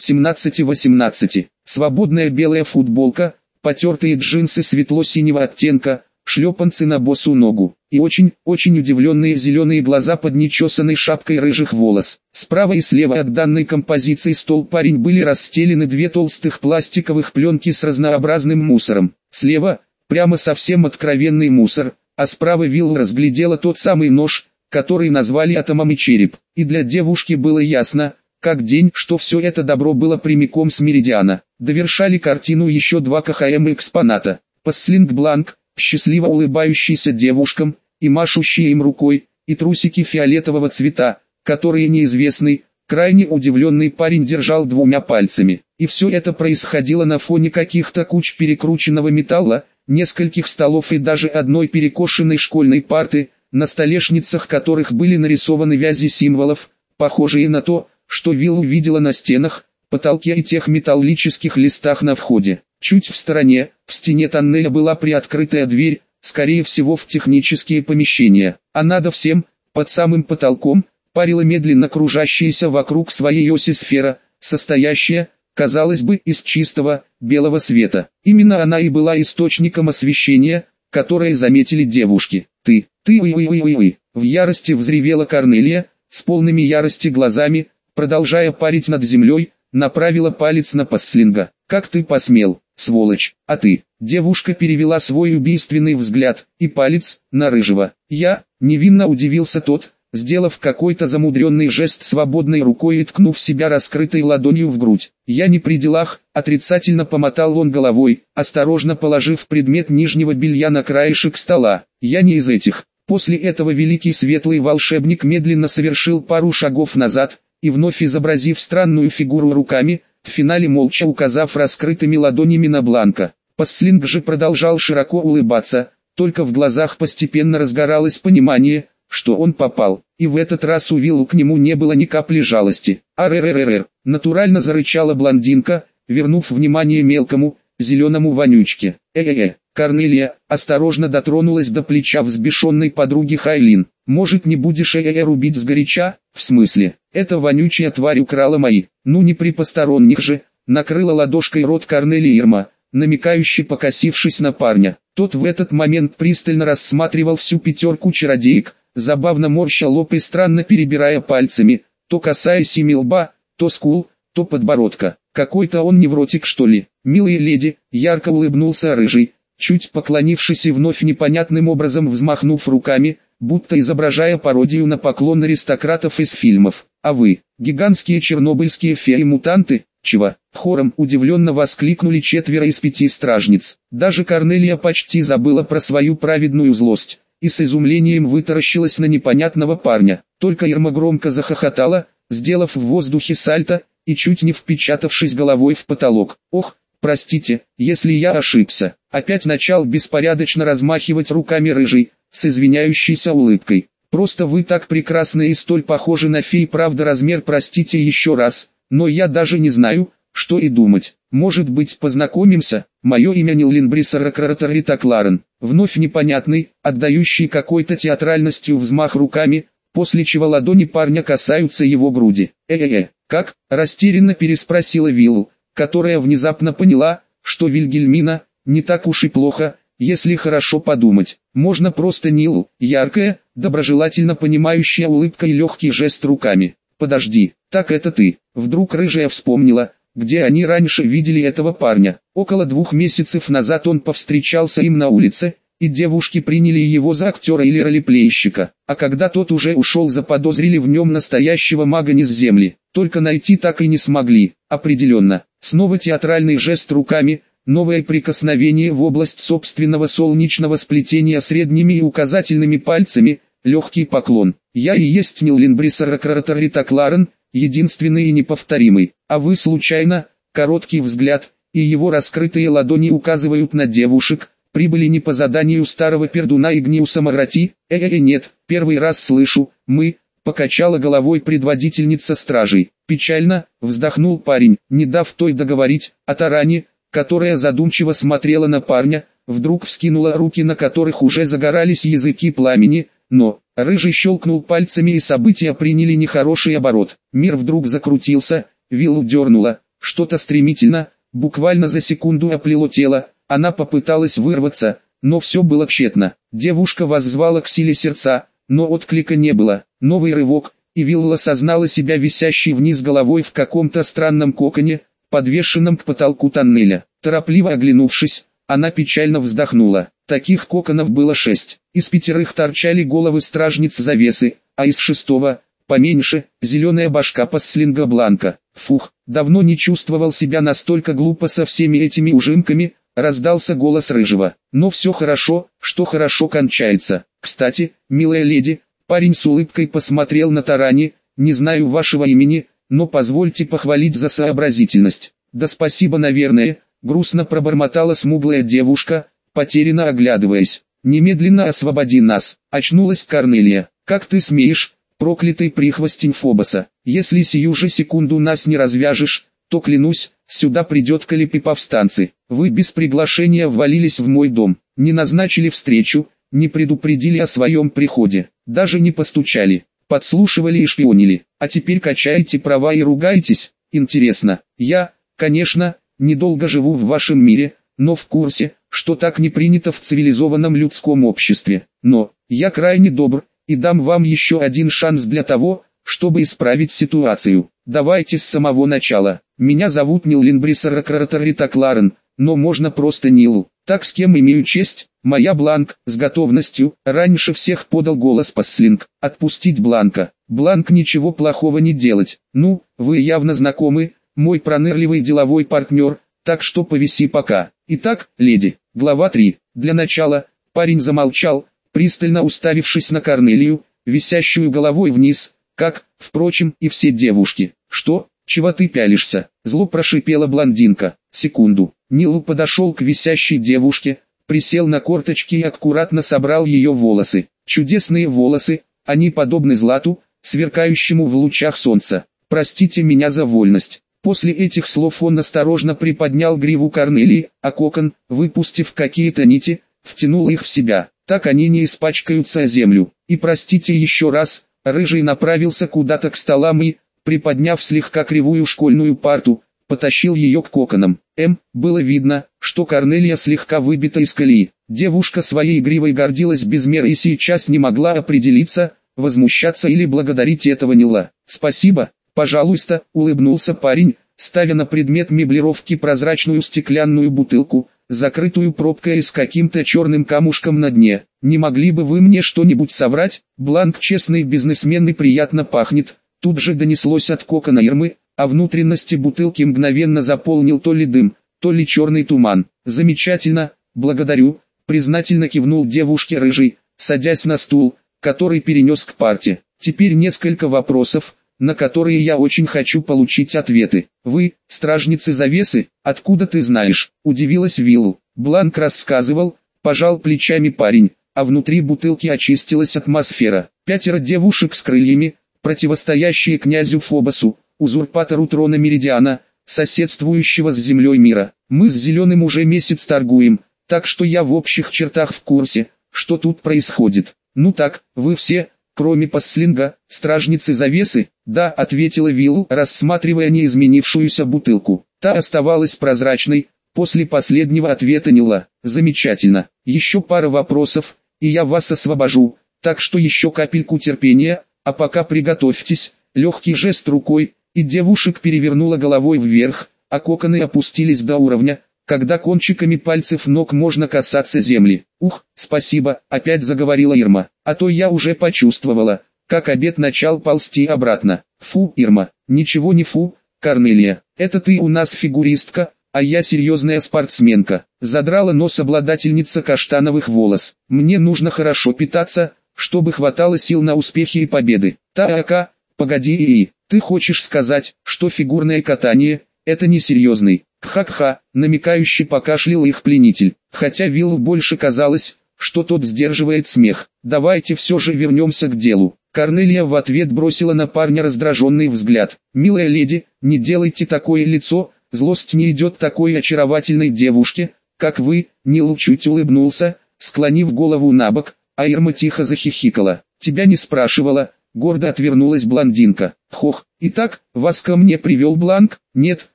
17-18. Свободная белая футболка, потертые джинсы светло-синего оттенка, шлепанцы на босу ногу, и очень, очень удивленные зеленые глаза под нечесанной шапкой рыжих волос. Справа и слева от данной композиции стол парень были расстелены две толстых пластиковых пленки с разнообразным мусором. Слева, прямо совсем откровенный мусор, а справа Вилл разглядела тот самый нож, который назвали атомом и череп, и для девушки было ясно, как день, что все это добро было прямиком с Меридиана. Довершали картину еще два КХМ экспоната. Пасслинг Бланк, счастливо улыбающийся девушкам, и машущие им рукой, и трусики фиолетового цвета, которые неизвестный, крайне удивленный парень держал двумя пальцами. И все это происходило на фоне каких-то куч перекрученного металла, нескольких столов и даже одной перекошенной школьной парты, на столешницах которых были нарисованы вязи символов, похожие на то, что Вилл увидела на стенах, потолке и тех металлических листах на входе. Чуть в стороне, в стене тоннеля была приоткрытая дверь, скорее всего в технические помещения, а надо всем, под самым потолком, парила медленно кружащаяся вокруг своей оси сфера, состоящая, казалось бы, из чистого, белого света. Именно она и была источником освещения, которое заметили девушки. «Ты, ты, вы, вы, вы, вы, вы!» В ярости взревела Корнелия, с полными ярости глазами, продолжая парить над землей, направила палец на Пасслинга. «Как ты посмел, сволочь, а ты?» Девушка перевела свой убийственный взгляд, и палец, на рыжего. «Я», невинно удивился тот, сделав какой-то замудренный жест свободной рукой и ткнув себя раскрытой ладонью в грудь. «Я не при делах», отрицательно помотал он головой, осторожно положив предмет нижнего белья на краешек стола. «Я не из этих». После этого великий светлый волшебник медленно совершил пару шагов назад, и вновь изобразив странную фигуру руками, в финале молча указав раскрытыми ладонями на Бланка. Пасслинг же продолжал широко улыбаться, только в глазах постепенно разгоралось понимание, что он попал, и в этот раз у Виллу к нему не было ни капли жалости. «Арррррр!» – натурально зарычала блондинка, вернув внимание мелкому, зеленому вонючке. «Э-э-э!» Корнелия осторожно дотронулась до плеча взбешенной подруги Хайлин. «Может не будешь э-э рубить сгоряча? В смысле? Эта вонючая тварь украла мои, ну не при посторонних же!» Накрыла ладошкой рот Корнелия Ирма, намекающе покосившись на парня. Тот в этот момент пристально рассматривал всю пятерку чародеек, забавно морща лоб и странно перебирая пальцами, то касаясь ими лба, то скул, то подбородка. Какой-то он невротик что ли. Милые леди, ярко улыбнулся рыжий, чуть поклонившись и вновь непонятным образом взмахнув руками, будто изображая пародию на поклон аристократов из фильмов. А вы, гигантские чернобыльские феи-мутанты, чего? Хором удивленно воскликнули четверо из пяти стражниц. Даже Корнелия почти забыла про свою праведную злость и с изумлением вытаращилась на непонятного парня. Только Ирма громко захохотала, сделав в воздухе сальто, и чуть не впечатавшись головой в потолок. «Ох, простите, если я ошибся». Опять начал беспорядочно размахивать руками рыжий, с извиняющейся улыбкой. «Просто вы так прекрасны и столь похожи на фей, правда размер простите еще раз, но я даже не знаю, что и думать. Может быть познакомимся? Мое имя Ниллин Бриссаракраратарита Кларен. Вновь непонятный, отдающий какой-то театральностью взмах руками, после чего ладони парня касаются его груди. «Э-э-э, как?» – растерянно переспросила Виллу, которая внезапно поняла, что Вильгельмина, не так уж и плохо, если хорошо подумать. Можно просто Нилу, яркая, доброжелательно понимающая улыбка и легкий жест руками. «Подожди, так это ты?» Вдруг рыжая вспомнила, где они раньше видели этого парня. Около двух месяцев назад он повстречался им на улице, и девушки приняли его за актера или ролеплейщика. А когда тот уже ушел заподозрили в нем настоящего мага не с земли. Только найти так и не смогли, определенно. Снова театральный жест руками, новое прикосновение в область собственного солнечного сплетения средними и указательными пальцами, легкий поклон. Я и есть Ниллин Бриссаракраратарита Кларен, единственный и неповторимый, а вы случайно, короткий взгляд, и его раскрытые ладони указывают на девушек, прибыли не по заданию старого пердуна Игниуса Марати, э-э-э нет, первый раз слышу, мы, покачала головой предводительница стражей. Печально, вздохнул парень, не дав той договорить, а Таране, которая задумчиво смотрела на парня, вдруг вскинула руки, на которых уже загорались языки пламени, но, рыжий щелкнул пальцами и события приняли нехороший оборот. Мир вдруг закрутился, виллу дернуло, что-то стремительно, буквально за секунду оплело тело, она попыталась вырваться, но все было тщетно. Девушка воззвала к силе сердца, но отклика не было. Новый рывок, и Вилла сознала себя висящей вниз головой в каком-то странном коконе, подвешенном к потолку тоннеля. Торопливо оглянувшись, она печально вздохнула. Таких коконов было шесть. Из пятерых торчали головы стражниц завесы, а из шестого, поменьше, зеленая башка пасслинга Бланка. Фух, давно не чувствовал себя настолько глупо со всеми этими ужимками, раздался голос рыжего. Но все хорошо, что хорошо кончается. Кстати, милая леди, парень с улыбкой посмотрел на Тарани, не знаю вашего имени, но позвольте похвалить за сообразительность. Да спасибо наверное, грустно пробормотала смуглая девушка, потерянно оглядываясь. Немедленно освободи нас, очнулась Корнелия. Как ты смеешь, проклятый прихвостень Фобоса, если сию же секунду нас не развяжешь, то клянусь, сюда придет Калипи повстанцы. Вы без приглашения ввалились в мой дом, не назначили встречу, не предупредили о своем приходе, даже не постучали, подслушивали и шпионили, а теперь качаете права и ругаетесь, интересно, я, конечно, недолго живу в вашем мире, но в курсе, что так не принято в цивилизованном людском обществе, но, я крайне добр, и дам вам еще один шанс для того, чтобы исправить ситуацию. Давайте с самого начала. Меня зовут Нил Линбрисер Краратарита Кларен, но можно просто Нил. Так с кем имею честь? Моя Бланк, с готовностью, раньше всех подал голос Пасслинг. Отпустить Бланка. Бланк ничего плохого не делать. Ну, вы явно знакомы, мой пронырливый деловой партнер, так что повиси пока. Итак, леди, глава 3. Для начала, парень замолчал, пристально уставившись на Корнелию, висящую головой вниз, как, впрочем, и все девушки. «Что? Чего ты пялишься?» Зло прошипела блондинка. Секунду. Нилу подошел к висящей девушке, присел на корточки и аккуратно собрал ее волосы. Чудесные волосы, они подобны злату, сверкающему в лучах солнца. Простите меня за вольность. После этих слов он осторожно приподнял гриву Корнелии, а кокон, выпустив какие-то нити, втянул их в себя. Так они не испачкаются землю. И простите еще раз, Рыжий направился куда-то к столам и, приподняв слегка кривую школьную парту, потащил ее к коконам. М. Было видно, что Корнелия слегка выбита из колеи. Девушка своей игривой гордилась без меры и сейчас не могла определиться, возмущаться или благодарить этого Нила. «Спасибо, пожалуйста», улыбнулся парень, ставя на предмет меблировки прозрачную стеклянную бутылку, закрытую пробкой и с каким-то черным камушком на дне. Не могли бы вы мне что-нибудь соврать? Бланк честный бизнесмен и приятно пахнет. Тут же донеслось от кокона Ирмы, а внутренности бутылки мгновенно заполнил то ли дым, то ли черный туман. Замечательно, благодарю, признательно кивнул девушке рыжий, садясь на стул, который перенес к парте. Теперь несколько вопросов, на которые я очень хочу получить ответы. Вы, стражницы завесы, откуда ты знаешь? Удивилась Виллу. Бланк рассказывал, пожал плечами парень, а внутри бутылки очистилась атмосфера. Пятеро девушек с крыльями, противостоящие князю Фобосу, узурпатору трона Меридиана, соседствующего с землей мира. Мы с Зеленым уже месяц торгуем, так что я в общих чертах в курсе, что тут происходит. Ну так, вы все, кроме Пасслинга, стражницы завесы, да, ответила Вилл, рассматривая неизменившуюся бутылку. Та оставалась прозрачной, после последнего ответа Нила. Замечательно, еще пара вопросов, и я вас освобожу, так что еще капельку терпения, а пока приготовьтесь, легкий жест рукой, и девушек перевернула головой вверх, а коконы опустились до уровня, когда кончиками пальцев ног можно касаться земли. «Ух, спасибо», — опять заговорила Ирма, «а то я уже почувствовала, как обед начал ползти обратно. Фу, Ирма, ничего не фу, Корнелия, это ты у нас фигуристка, а я серьезная спортсменка». Задрала нос обладательница каштановых волос. «Мне нужно хорошо питаться, чтобы хватало сил на успехи и победы. Таака, погоди и ты хочешь сказать, что фигурное катание – это несерьезный, Ха-ха, намекающий покашлял их пленитель, хотя Виллу больше казалось, что тот сдерживает смех. Давайте все же вернемся к делу. Корнелия в ответ бросила на парня раздраженный взгляд. «Милая леди, не делайте такое лицо, злость не идет такой очаровательной девушке, как вы», Нил чуть улыбнулся, склонив голову на бок, а Ирма тихо захихикала. «Тебя не спрашивала», гордо отвернулась блондинка. «Хох, итак, вас ко мне привел Бланк?» «Нет»,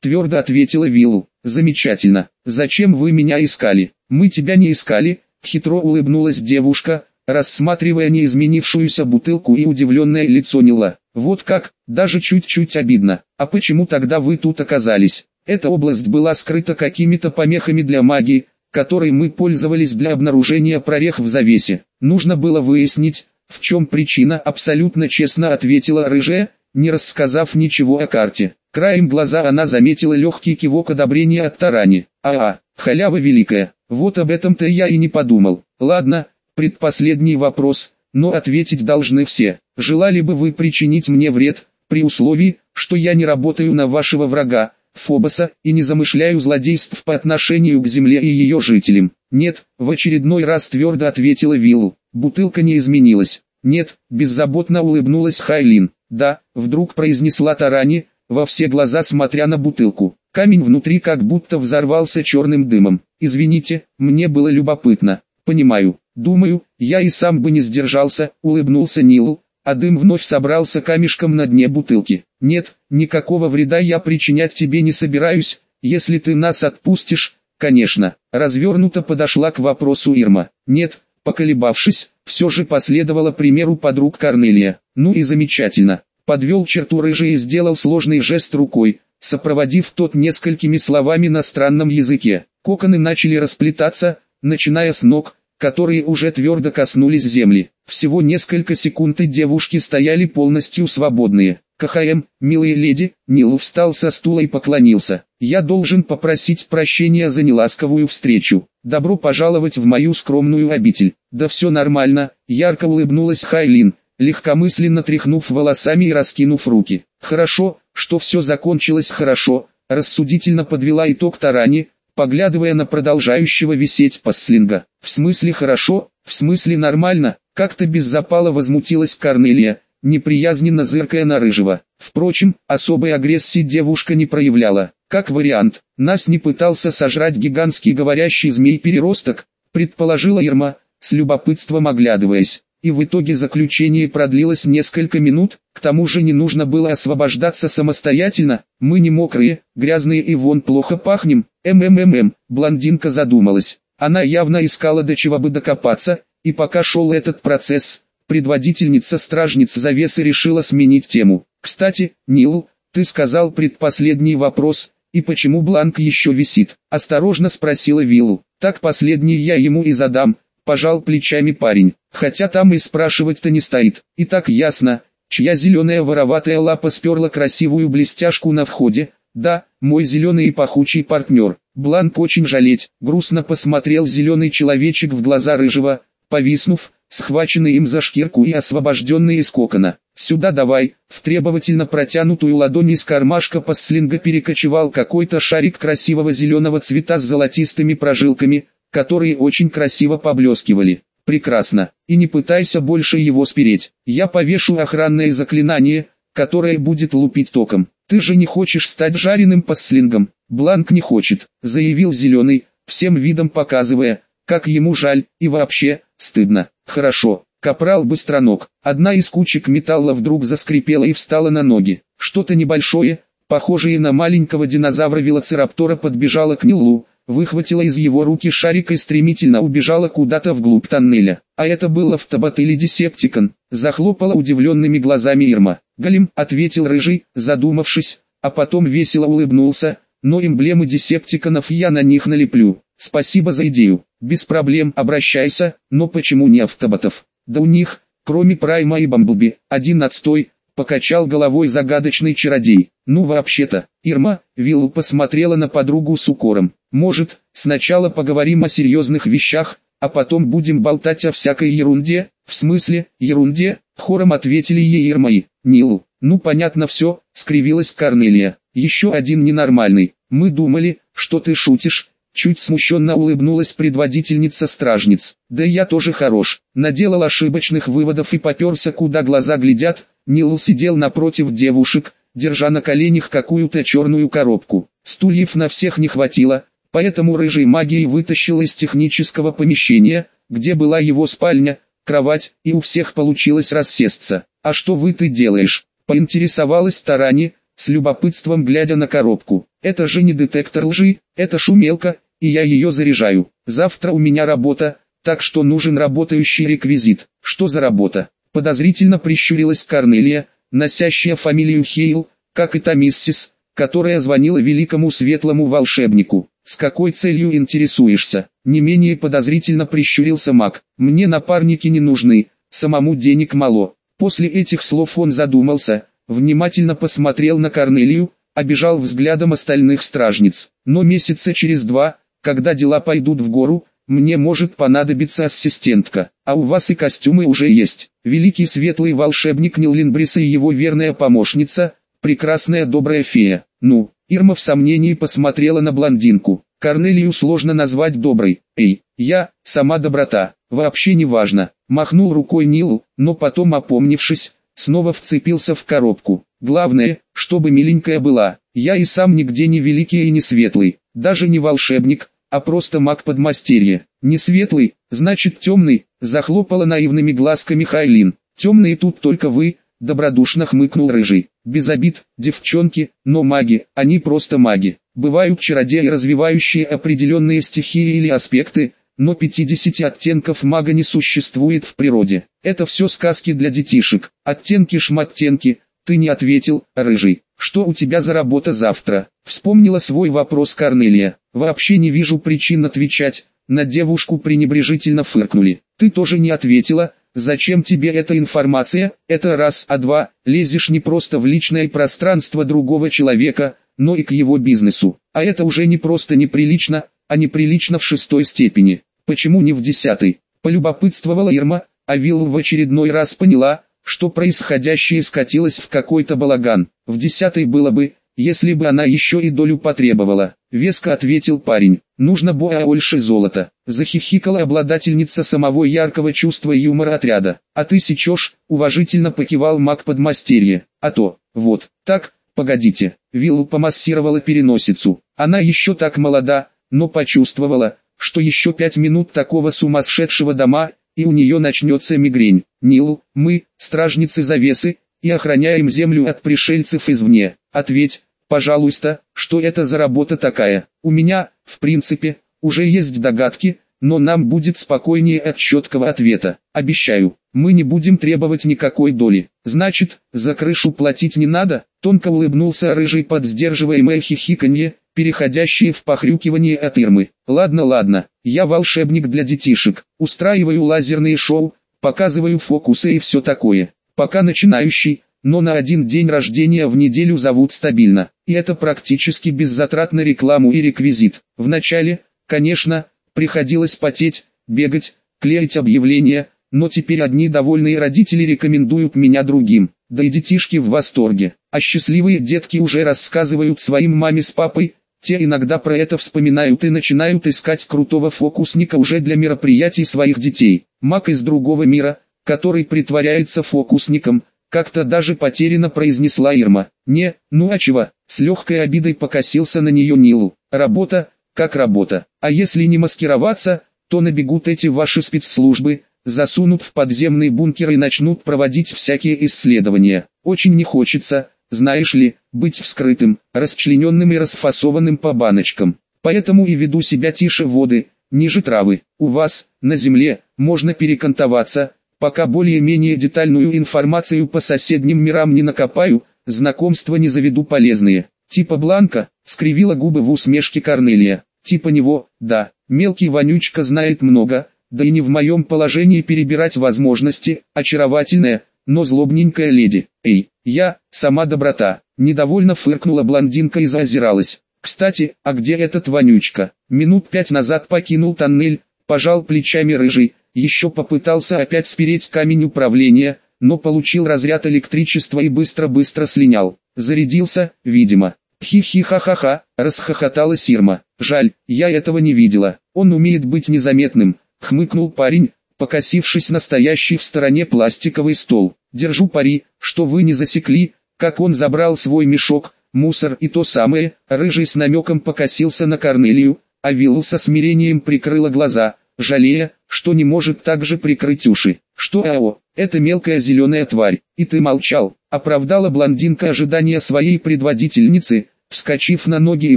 твердо ответила Виллу. «Замечательно. Зачем вы меня искали?» «Мы тебя не искали», хитро улыбнулась девушка, рассматривая неизменившуюся бутылку и удивленное лицо Нила. «Вот как, даже чуть-чуть обидно. А почему тогда вы тут оказались?» Эта область была скрыта какими-то помехами для магии, которой мы пользовались для обнаружения прорех в завесе. Нужно было выяснить, в чем причина, абсолютно честно ответила рыжая, не рассказав ничего о карте. Краем глаза она заметила легкий кивок одобрения от Тарани. «Ага, халява великая, вот об этом-то я и не подумал. Ладно, предпоследний вопрос, но ответить должны все. Желали бы вы причинить мне вред, при условии, что я не работаю на вашего врага, Фобоса, и не замышляю злодейств по отношению к земле и ее жителям? Нет, в очередной раз твердо ответила Виллу. Бутылка не изменилась. Нет, беззаботно улыбнулась Хайлин. Да, вдруг произнесла Тарани, во все глаза смотря на бутылку. Камень внутри как будто взорвался черным дымом. Извините, мне было любопытно. Понимаю, думаю, я и сам бы не сдержался, улыбнулся Нилу, а дым вновь собрался камешком на дне бутылки. Нет, никакого вреда я причинять тебе не собираюсь, если ты нас отпустишь, конечно. Развернуто подошла к вопросу Ирма. Нет, поколебавшись, все же последовало примеру подруг Корнелия. Ну и замечательно подвел черту рыжий и сделал сложный жест рукой, сопроводив тот несколькими словами на странном языке. Коконы начали расплетаться, начиная с ног, которые уже твердо коснулись земли. Всего несколько секунд и девушки стояли полностью свободные. КХМ, милые леди, Нил встал со стула и поклонился. Я должен попросить прощения за неласковую встречу. Добро пожаловать в мою скромную обитель. Да все нормально, ярко улыбнулась Хайлин, легкомысленно тряхнув волосами и раскинув руки. «Хорошо, что все закончилось хорошо», рассудительно подвела итог Тарани, поглядывая на продолжающего висеть пасслинга. «В смысле хорошо, в смысле нормально», как-то без запала возмутилась Корнелия, неприязненно зыркая на Рыжего. Впрочем, особой агрессии девушка не проявляла. Как вариант, нас не пытался сожрать гигантский говорящий змей-переросток, предположила Ирма, с любопытством оглядываясь и в итоге заключение продлилось несколько минут, к тому же не нужно было освобождаться самостоятельно, мы не мокрые, грязные и вон плохо пахнем, мммм, блондинка задумалась, она явно искала до чего бы докопаться, и пока шел этот процесс, предводительница стражниц завесы решила сменить тему. Кстати, Нил, ты сказал предпоследний вопрос, и почему бланк еще висит? Осторожно спросила Виллу. Так последний я ему и задам, пожал плечами парень, хотя там и спрашивать-то не стоит, и так ясно, чья зеленая вороватая лапа сперла красивую блестяшку на входе, да, мой зеленый и пахучий партнер. Бланк очень жалеть, грустно посмотрел зеленый человечек в глаза рыжего, повиснув, схваченный им за шкирку и освобожденный из кокона. «Сюда давай!» В требовательно протянутую ладонь из кармашка постслинга перекочевал какой-то шарик красивого зеленого цвета с золотистыми прожилками, которые очень красиво поблескивали. Прекрасно, и не пытайся больше его спереть. Я повешу охранное заклинание, которое будет лупить током. Ты же не хочешь стать жареным пасслингом. Бланк не хочет, заявил Зеленый, всем видом показывая, как ему жаль, и вообще, стыдно. Хорошо, капрал Быстроног. Одна из кучек металла вдруг заскрипела и встала на ноги. Что-то небольшое, похожее на маленького динозавра-велоцираптора подбежало к Нилу, выхватила из его руки шарик и стремительно убежала куда-то вглубь тоннеля. А это был автобот или десептикон, захлопала удивленными глазами Ирма. Галим, ответил Рыжий, задумавшись, а потом весело улыбнулся, но эмблемы десептиконов я на них налеплю. Спасибо за идею, без проблем обращайся, но почему не автоботов? Да у них, кроме Прайма и Бамблби, один отстой, покачал головой загадочный чародей. Ну вообще-то, Ирма, Виллу посмотрела на подругу с укором. Может, сначала поговорим о серьезных вещах, а потом будем болтать о всякой ерунде? В смысле, ерунде? Хором ответили ей Ирма и Нилу. Ну понятно все, скривилась Корнелия. Еще один ненормальный. Мы думали, что ты шутишь, Чуть смущенно улыбнулась предводительница стражниц. Да я тоже хорош. Наделал ошибочных выводов и поперся куда глаза глядят. Нил сидел напротив девушек, держа на коленях какую-то черную коробку. Стульев на всех не хватило, поэтому рыжий магией вытащил из технического помещения, где была его спальня, кровать, и у всех получилось рассесться. «А что вы ты делаешь?» – поинтересовалась Тарани, с любопытством глядя на коробку. «Это же не детектор лжи, это шумелка, и я ее заряжаю. Завтра у меня работа, так что нужен работающий реквизит». «Что за работа?» – подозрительно прищурилась Корнелия, носящая фамилию Хейл, как и та миссис, которая звонила великому светлому волшебнику. «С какой целью интересуешься?» Не менее подозрительно прищурился маг. «Мне напарники не нужны, самому денег мало». После этих слов он задумался, внимательно посмотрел на Корнелию, обижал взглядом остальных стражниц. Но месяца через два, когда дела пойдут в гору, мне может понадобиться ассистентка, а у вас и костюмы уже есть. Великий светлый волшебник Ниллинбрис и его верная помощница, прекрасная добрая фея. Ну, Ирма в сомнении посмотрела на блондинку. Корнелию сложно назвать доброй. Эй, я, сама доброта, вообще не важно. Махнул рукой Нил, но потом опомнившись, снова вцепился в коробку. Главное, чтобы миленькая была. Я и сам нигде не великий и не светлый, даже не волшебник, а просто маг подмастерье. Не светлый, значит темный, захлопала наивными глазками Хайлин. Темные тут только вы, добродушно хмыкнул рыжий. Без обид, девчонки, но маги, они просто маги. Бывают чародеи, развивающие определенные стихии или аспекты, но 50 оттенков мага не существует в природе. Это все сказки для детишек. Оттенки-шматтенки, ты не ответил, рыжий. Что у тебя за работа завтра? Вспомнила свой вопрос Корнелия. Вообще не вижу причин отвечать. На девушку пренебрежительно фыркнули. Ты тоже не ответила, Зачем тебе эта информация? Это раз, а два, лезешь не просто в личное пространство другого человека, но и к его бизнесу. А это уже не просто неприлично, а неприлично в шестой степени. Почему не в десятой? Полюбопытствовала Ирма, а Вилл в очередной раз поняла, что происходящее скатилось в какой-то балаган. В десятой было бы, если бы она еще и долю потребовала. Веско ответил парень, нужно больше золота. Захихикала обладательница самого яркого чувства юмора отряда. А ты сечешь, уважительно покивал маг подмастерье. А то, вот, так, погодите. Виллу помассировала переносицу. Она еще так молода, но почувствовала, что еще пять минут такого сумасшедшего дома, и у нее начнется мигрень. Нил, мы, стражницы завесы, и охраняем землю от пришельцев извне. Ответь, пожалуйста, что это за работа такая? У меня, в принципе, уже есть догадки, но нам будет спокойнее от четкого ответа. Обещаю, мы не будем требовать никакой доли. Значит, за крышу платить не надо? Тонко улыбнулся рыжий под сдерживаемое хихиканье, переходящее в похрюкивание от Ирмы. Ладно, ладно, я волшебник для детишек, устраиваю лазерные шоу, показываю фокусы и все такое. Пока начинающий, но на один день рождения в неделю зовут стабильно, и это практически без затрат на рекламу и реквизит. Вначале, конечно, приходилось потеть, бегать, клеить объявления, но теперь одни довольные родители рекомендуют меня другим, да и детишки в восторге, а счастливые детки уже рассказывают своим маме с папой, те иногда про это вспоминают и начинают искать крутого фокусника уже для мероприятий своих детей. Маг из другого мира – который притворяется фокусником, как-то даже потеряно произнесла Ирма. Не, ну а чего, с легкой обидой покосился на нее Нилу. Работа, как работа. А если не маскироваться, то набегут эти ваши спецслужбы, засунут в подземный бункер и начнут проводить всякие исследования. Очень не хочется, знаешь ли, быть вскрытым, расчлененным и расфасованным по баночкам. Поэтому и веду себя тише воды, ниже травы. У вас, на земле, можно перекантоваться, Пока более-менее детальную информацию по соседним мирам не накопаю, знакомства не заведу полезные. Типа Бланка, скривила губы в усмешке Корнелия. Типа него, да, мелкий вонючка знает много, да и не в моем положении перебирать возможности, очаровательная, но злобненькая леди. Эй, я, сама доброта, недовольно фыркнула блондинка и заозиралась. Кстати, а где этот вонючка? Минут пять назад покинул тоннель, пожал плечами рыжий, еще попытался опять спереть камень управления, но получил разряд электричества и быстро-быстро слинял. Зарядился, видимо. Хи-хи-ха-ха-ха, расхохоталась Ирма. Жаль, я этого не видела. Он умеет быть незаметным, хмыкнул парень, покосившись на стоящий в стороне пластиковый стол. Держу пари, что вы не засекли, как он забрал свой мешок, мусор и то самое, рыжий с намеком покосился на Корнелию, а Вилл со смирением прикрыла глаза, жалея, что не может также прикрыть уши. Что АО, это мелкая зеленая тварь, и ты молчал, оправдала блондинка ожидания своей предводительницы, вскочив на ноги и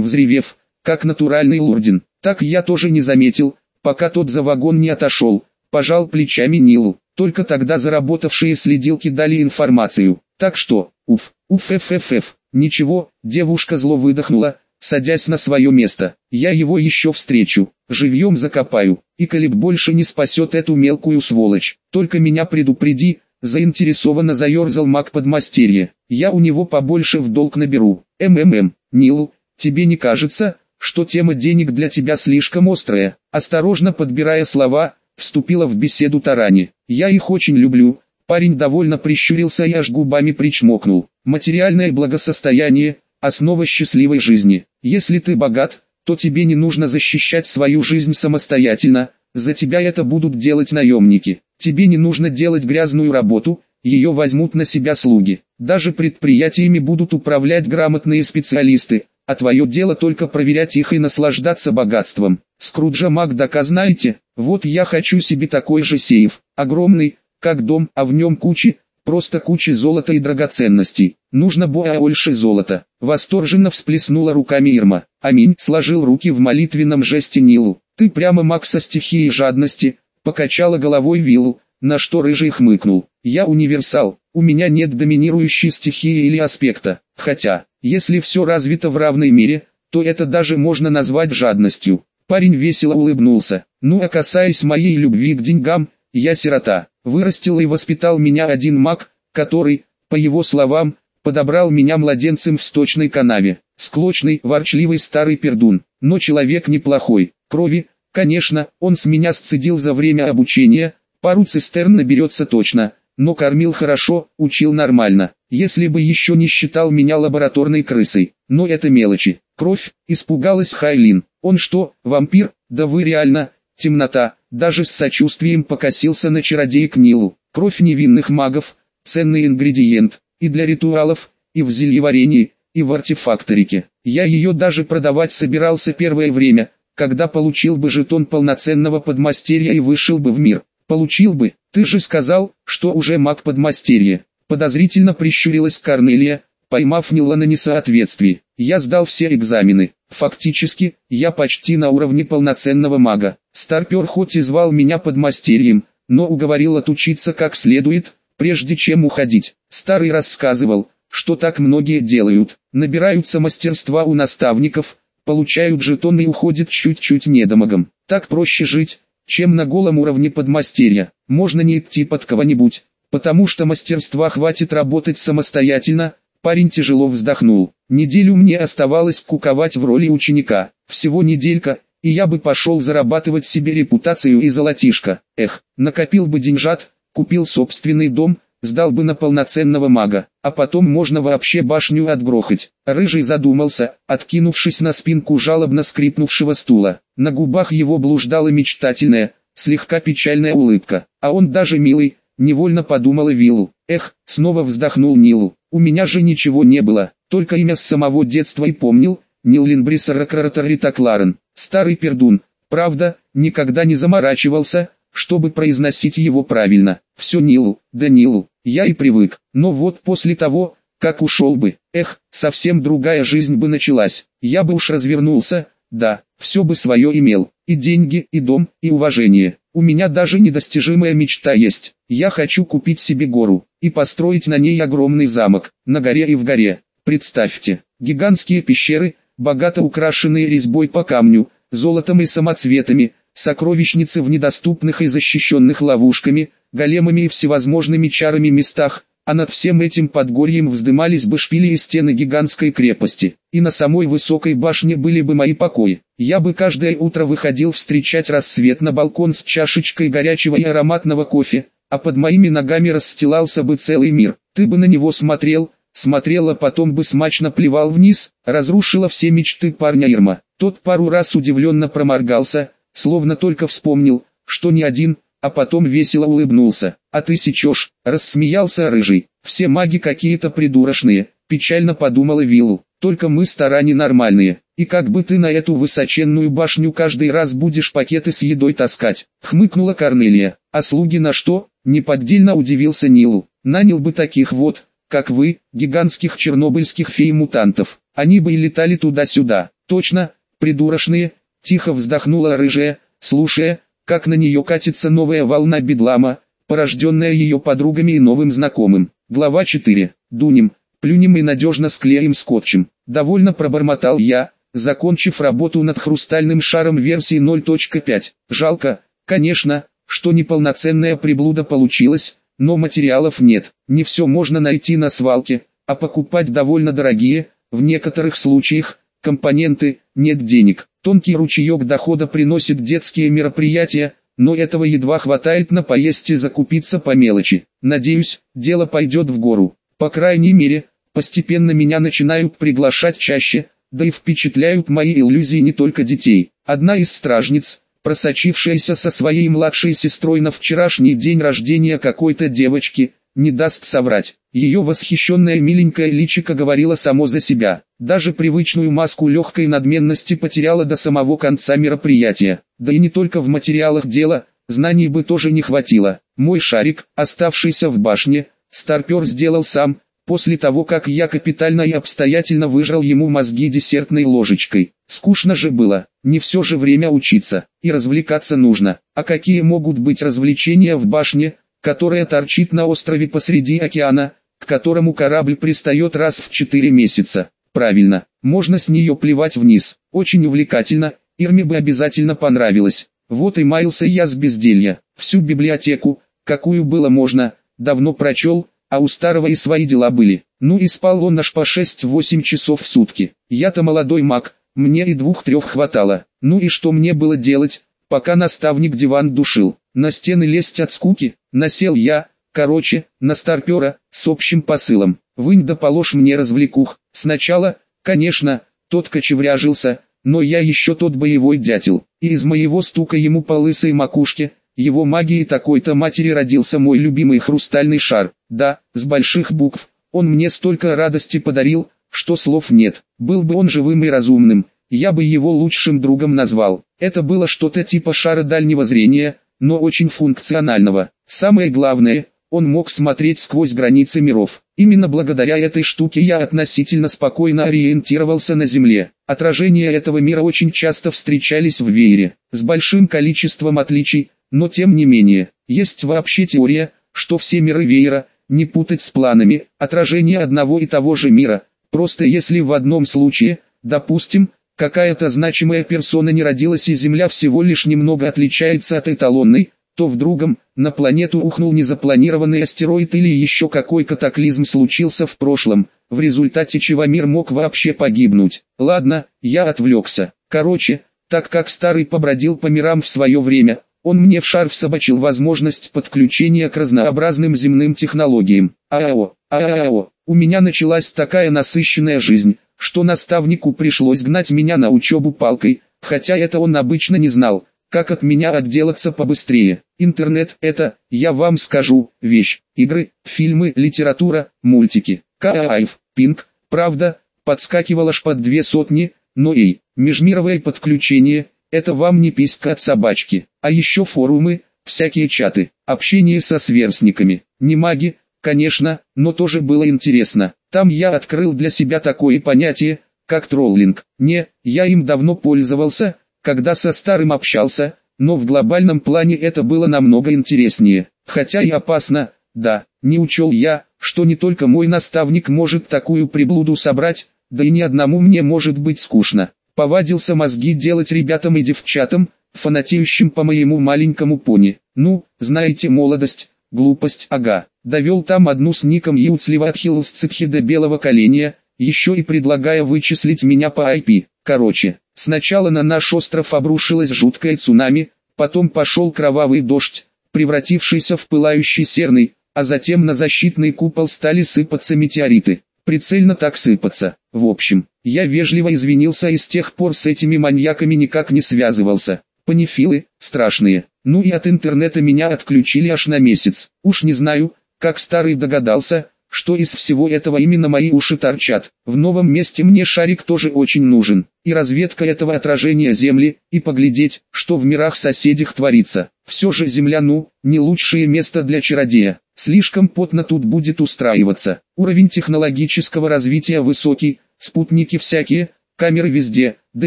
взревев, как натуральный лурдин. Так я тоже не заметил, пока тот за вагон не отошел, пожал плечами Нилу. Только тогда заработавшие следилки дали информацию. Так что, уф, уф, ф, ф, ф, ничего, девушка зло выдохнула, садясь на свое место. Я его еще встречу, живьем закопаю, и Калиб больше не спасет эту мелкую сволочь. Только меня предупреди, заинтересованно заерзал маг подмастерье. Я у него побольше в долг наберу. МММ, Нил, тебе не кажется, что тема денег для тебя слишком острая? Осторожно подбирая слова, вступила в беседу Тарани. «Я их очень люблю». Парень довольно прищурился и аж губами причмокнул. «Материальное благосостояние – основа счастливой жизни. Если ты богат, то тебе не нужно защищать свою жизнь самостоятельно, за тебя это будут делать наемники. Тебе не нужно делать грязную работу, ее возьмут на себя слуги. Даже предприятиями будут управлять грамотные специалисты, а твое дело только проверять их и наслаждаться богатством. Скруджа Макдака знаете, вот я хочу себе такой же сейф, огромный, как дом, а в нем кучи, просто кучи золота и драгоценностей. Нужно больше золота. Восторженно всплеснула руками Ирма. Аминь, сложил руки в молитвенном жесте Нилу. Ты прямо маг со стихией жадности, покачала головой Виллу, на что Рыжий хмыкнул. Я универсал, у меня нет доминирующей стихии или аспекта, хотя, если все развито в равной мере, то это даже можно назвать жадностью. Парень весело улыбнулся. Ну а касаясь моей любви к деньгам, я сирота. Вырастил и воспитал меня один маг, который, по его словам, подобрал меня младенцем в сточной канаве. Склочный, ворчливый старый пердун, но человек неплохой. Крови, конечно, он с меня сцедил за время обучения, пару цистерн наберется точно, но кормил хорошо, учил нормально, если бы еще не считал меня лабораторной крысой. Но это мелочи. Кровь, испугалась Хайлин. Он что, вампир? Да вы реально, темнота. Даже с сочувствием покосился на чародеек Нилу. Кровь невинных магов, ценный ингредиент, и для ритуалов, и в зельеварении, и в артефакторике. Я ее даже продавать собирался первое время, когда получил бы жетон полноценного подмастерья и вышел бы в мир. Получил бы, ты же сказал, что уже маг подмастерье. Подозрительно прищурилась Корнелия, поймав Нила на несоответствии. Я сдал все экзамены. Фактически, я почти на уровне полноценного мага. Старпер хоть и звал меня подмастерьем, но уговорил отучиться как следует, прежде чем уходить. Старый рассказывал, что так многие делают. Набираются мастерства у наставников, получают жетоны и уходят чуть-чуть недомогом. Так проще жить, чем на голом уровне подмастерья. Можно не идти под кого-нибудь, потому что мастерства хватит работать самостоятельно, Парень тяжело вздохнул. Неделю мне оставалось куковать в роли ученика. Всего неделька, и я бы пошел зарабатывать себе репутацию и золотишко. Эх, накопил бы деньжат, купил собственный дом, сдал бы на полноценного мага, а потом можно вообще башню отгрохать. Рыжий задумался, откинувшись на спинку жалобно скрипнувшего стула. На губах его блуждала мечтательная, слегка печальная улыбка, а он даже милый, невольно подумала Виллу. Эх, снова вздохнул Нилу. У меня же ничего не было, только имя с самого детства и помнил, Нил Линбрисаракратарита Кларен, старый пердун, правда, никогда не заморачивался, чтобы произносить его правильно. Все Нилу, да Нилу, я и привык, но вот после того, как ушел бы, эх, совсем другая жизнь бы началась, я бы уж развернулся, да, все бы свое имел, и деньги, и дом, и уважение. У меня даже недостижимая мечта есть. Я хочу купить себе гору и построить на ней огромный замок, на горе и в горе. Представьте, гигантские пещеры, богато украшенные резьбой по камню, золотом и самоцветами, сокровищницы в недоступных и защищенных ловушками, големами и всевозможными чарами местах, а над всем этим подгорьем вздымались бы шпили и стены гигантской крепости, и на самой высокой башне были бы мои покои. Я бы каждое утро выходил встречать рассвет на балкон с чашечкой горячего и ароматного кофе, а под моими ногами расстилался бы целый мир. Ты бы на него смотрел, смотрела потом бы смачно плевал вниз, разрушила все мечты парня Ирма. Тот пару раз удивленно проморгался, словно только вспомнил, что не один, а потом весело улыбнулся. «А ты сечешь», — рассмеялся Рыжий. «Все маги какие-то придурочные», — печально подумала Виллу. «Только мы старане нормальные, и как бы ты на эту высоченную башню каждый раз будешь пакеты с едой таскать», — хмыкнула Корнелия. «А слуги на что?» — неподдельно удивился Нилу. «Нанял бы таких вот, как вы, гигантских чернобыльских фей-мутантов. Они бы и летали туда-сюда. Точно, придурочные, тихо вздохнула рыжая, слушая, как на нее катится новая волна бедлама, порожденная ее подругами и новым знакомым. Глава 4. Дунем, плюнем и надежно склеим скотчем. Довольно пробормотал я, закончив работу над хрустальным шаром версии 0.5. Жалко, конечно, что неполноценная приблуда получилась, но материалов нет. Не все можно найти на свалке, а покупать довольно дорогие, в некоторых случаях, компоненты, нет денег. Тонкий ручеек дохода приносит детские мероприятия, но этого едва хватает на поесть и закупиться по мелочи. Надеюсь, дело пойдет в гору. По крайней мере, постепенно меня начинают приглашать чаще, да и впечатляют мои иллюзии не только детей. Одна из стражниц, просочившаяся со своей младшей сестрой на вчерашний день рождения какой-то девочки, не даст соврать. Ее восхищенная миленькая личико говорила само за себя. Даже привычную маску легкой надменности потеряла до самого конца мероприятия. Да и не только в материалах дела, знаний бы тоже не хватило. Мой шарик, оставшийся в башне, старпер сделал сам, после того как я капитально и обстоятельно выжрал ему мозги десертной ложечкой. Скучно же было, не все же время учиться, и развлекаться нужно. А какие могут быть развлечения в башне, которая торчит на острове посреди океана, к которому корабль пристает раз в 4 месяца. Правильно, можно с нее плевать вниз. Очень увлекательно, Ирме бы обязательно понравилось. Вот и маялся я с безделья. Всю библиотеку, какую было можно, давно прочел, а у старого и свои дела были. Ну и спал он аж по 6-8 часов в сутки. Я-то молодой маг, мне и двух-трех хватало. Ну и что мне было делать, пока наставник диван душил? На стены лезть от скуки, насел я, короче, на старпера, с общим посылом. Вынь да положь мне развлекух. Сначала, конечно, тот кочевряжился, но я еще тот боевой дятел. И из моего стука ему по лысой макушке, его магии такой-то матери родился мой любимый хрустальный шар. Да, с больших букв. Он мне столько радости подарил, что слов нет. Был бы он живым и разумным, я бы его лучшим другом назвал. Это было что-то типа шара дальнего зрения, но очень функционального. Самое главное, он мог смотреть сквозь границы миров. Именно благодаря этой штуке я относительно спокойно ориентировался на Земле. Отражения этого мира очень часто встречались в веере, с большим количеством отличий, но тем не менее, есть вообще теория, что все миры веера, не путать с планами, отражение одного и того же мира, просто если в одном случае, допустим, какая-то значимая персона не родилась и Земля всего лишь немного отличается от эталонной, то в другом, на планету ухнул незапланированный астероид или еще какой катаклизм случился в прошлом, в результате чего мир мог вообще погибнуть. Ладно, я отвлекся. Короче, так как старый побродил по мирам в свое время, он мне в шар всобачил возможность подключения к разнообразным земным технологиям. ААО, ААО, у меня началась такая насыщенная жизнь, что наставнику пришлось гнать меня на учебу палкой, хотя это он обычно не знал, как от меня отделаться побыстрее. Интернет – это, я вам скажу, вещь. Игры, фильмы, литература, мультики. Кайф, пинг, правда, подскакивала ж под две сотни, но эй, межмировое подключение – это вам не писька от собачки, а еще форумы, всякие чаты, общение со сверстниками. Не маги, конечно, но тоже было интересно. Там я открыл для себя такое понятие, как троллинг. Не, я им давно пользовался, когда со старым общался, но в глобальном плане это было намного интереснее. Хотя и опасно, да, не учел я, что не только мой наставник может такую приблуду собрать, да и ни одному мне может быть скучно. Повадился мозги делать ребятам и девчатам, фанатеющим по моему маленькому пони. Ну, знаете молодость, глупость, ага. Довел там одну с ником Юцлива Атхилсципхи до белого коленя, еще и предлагая вычислить меня по IP. Короче, сначала на наш остров обрушилась жуткая цунами, потом пошел кровавый дождь, превратившийся в пылающий серный, а затем на защитный купол стали сыпаться метеориты. прицельно так сыпаться. В общем, я вежливо извинился и с тех пор с этими маньяками никак не связывался. Панифилы, страшные. Ну и от интернета меня отключили аж на месяц. Уж не знаю, как старый догадался, что из всего этого именно мои уши торчат. В новом месте мне шарик тоже очень нужен, и разведка этого отражения Земли, и поглядеть, что в мирах соседях творится. Все же Земля ну, не лучшее место для чародея. Слишком потно тут будет устраиваться. Уровень технологического развития высокий, спутники всякие, камеры везде, да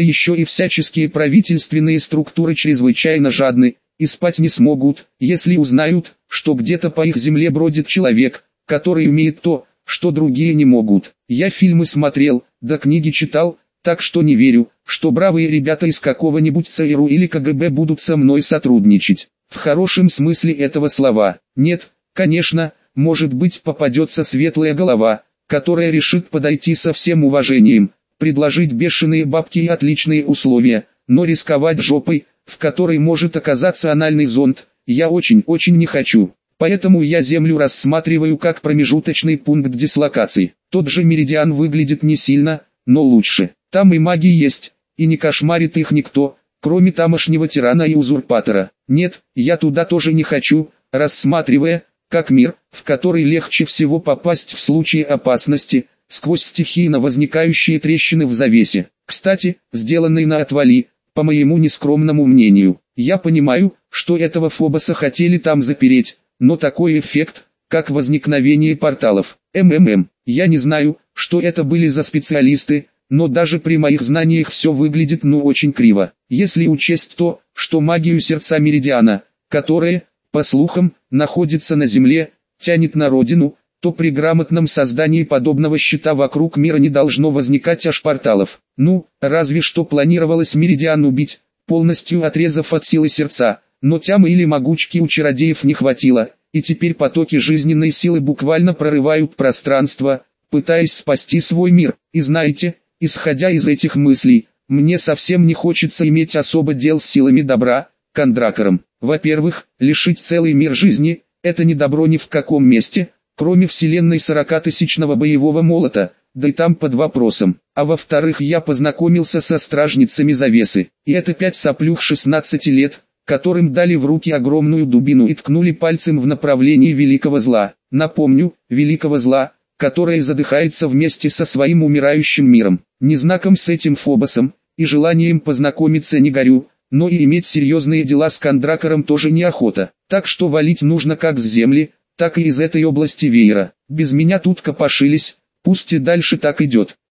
еще и всяческие правительственные структуры чрезвычайно жадны, и спать не смогут, если узнают, что где-то по их земле бродит человек, который умеет то, что другие не могут. Я фильмы смотрел, да книги читал, так что не верю, что бравые ребята из какого-нибудь ЦРУ или КГБ будут со мной сотрудничать. В хорошем смысле этого слова. Нет, конечно, может быть попадется светлая голова, которая решит подойти со всем уважением, предложить бешеные бабки и отличные условия, но рисковать жопой, в которой может оказаться анальный зонд, я очень-очень не хочу. Поэтому я Землю рассматриваю как промежуточный пункт дислокации. Тот же Меридиан выглядит не сильно, но лучше. Там и маги есть, и не кошмарит их никто, кроме тамошнего тирана и узурпатора. Нет, я туда тоже не хочу, рассматривая, как мир, в который легче всего попасть в случае опасности, сквозь стихийно возникающие трещины в завесе. Кстати, сделанный на отвали, по моему нескромному мнению, я понимаю, что этого Фобоса хотели там запереть, но такой эффект, как возникновение порталов, МММ, я не знаю, что это были за специалисты, но даже при моих знаниях все выглядит ну очень криво, если учесть то, что магию сердца Меридиана, которая, по слухам, находится на Земле, тянет на родину, то при грамотном создании подобного щита вокруг мира не должно возникать аж порталов. Ну, разве что планировалось Меридиан убить, полностью отрезав от силы сердца, но тямы или могучки у чародеев не хватило, и теперь потоки жизненной силы буквально прорывают пространство, пытаясь спасти свой мир. И знаете, исходя из этих мыслей, мне совсем не хочется иметь особо дел с силами добра, кондракором. Во-первых, лишить целый мир жизни – это не добро ни в каком месте, кроме вселенной 40-тысячного боевого молота, да и там под вопросом. А во-вторых, я познакомился со стражницами завесы, и это пять соплюх 16 лет, которым дали в руки огромную дубину и ткнули пальцем в направлении великого зла. Напомню, великого зла, которое задыхается вместе со своим умирающим миром. Не знаком с этим Фобосом, и желанием познакомиться не горю, но и иметь серьезные дела с Кондракором тоже неохота. Так что валить нужно как с земли, так и из этой области веера. Без меня тут копошились, пусть и дальше так идет.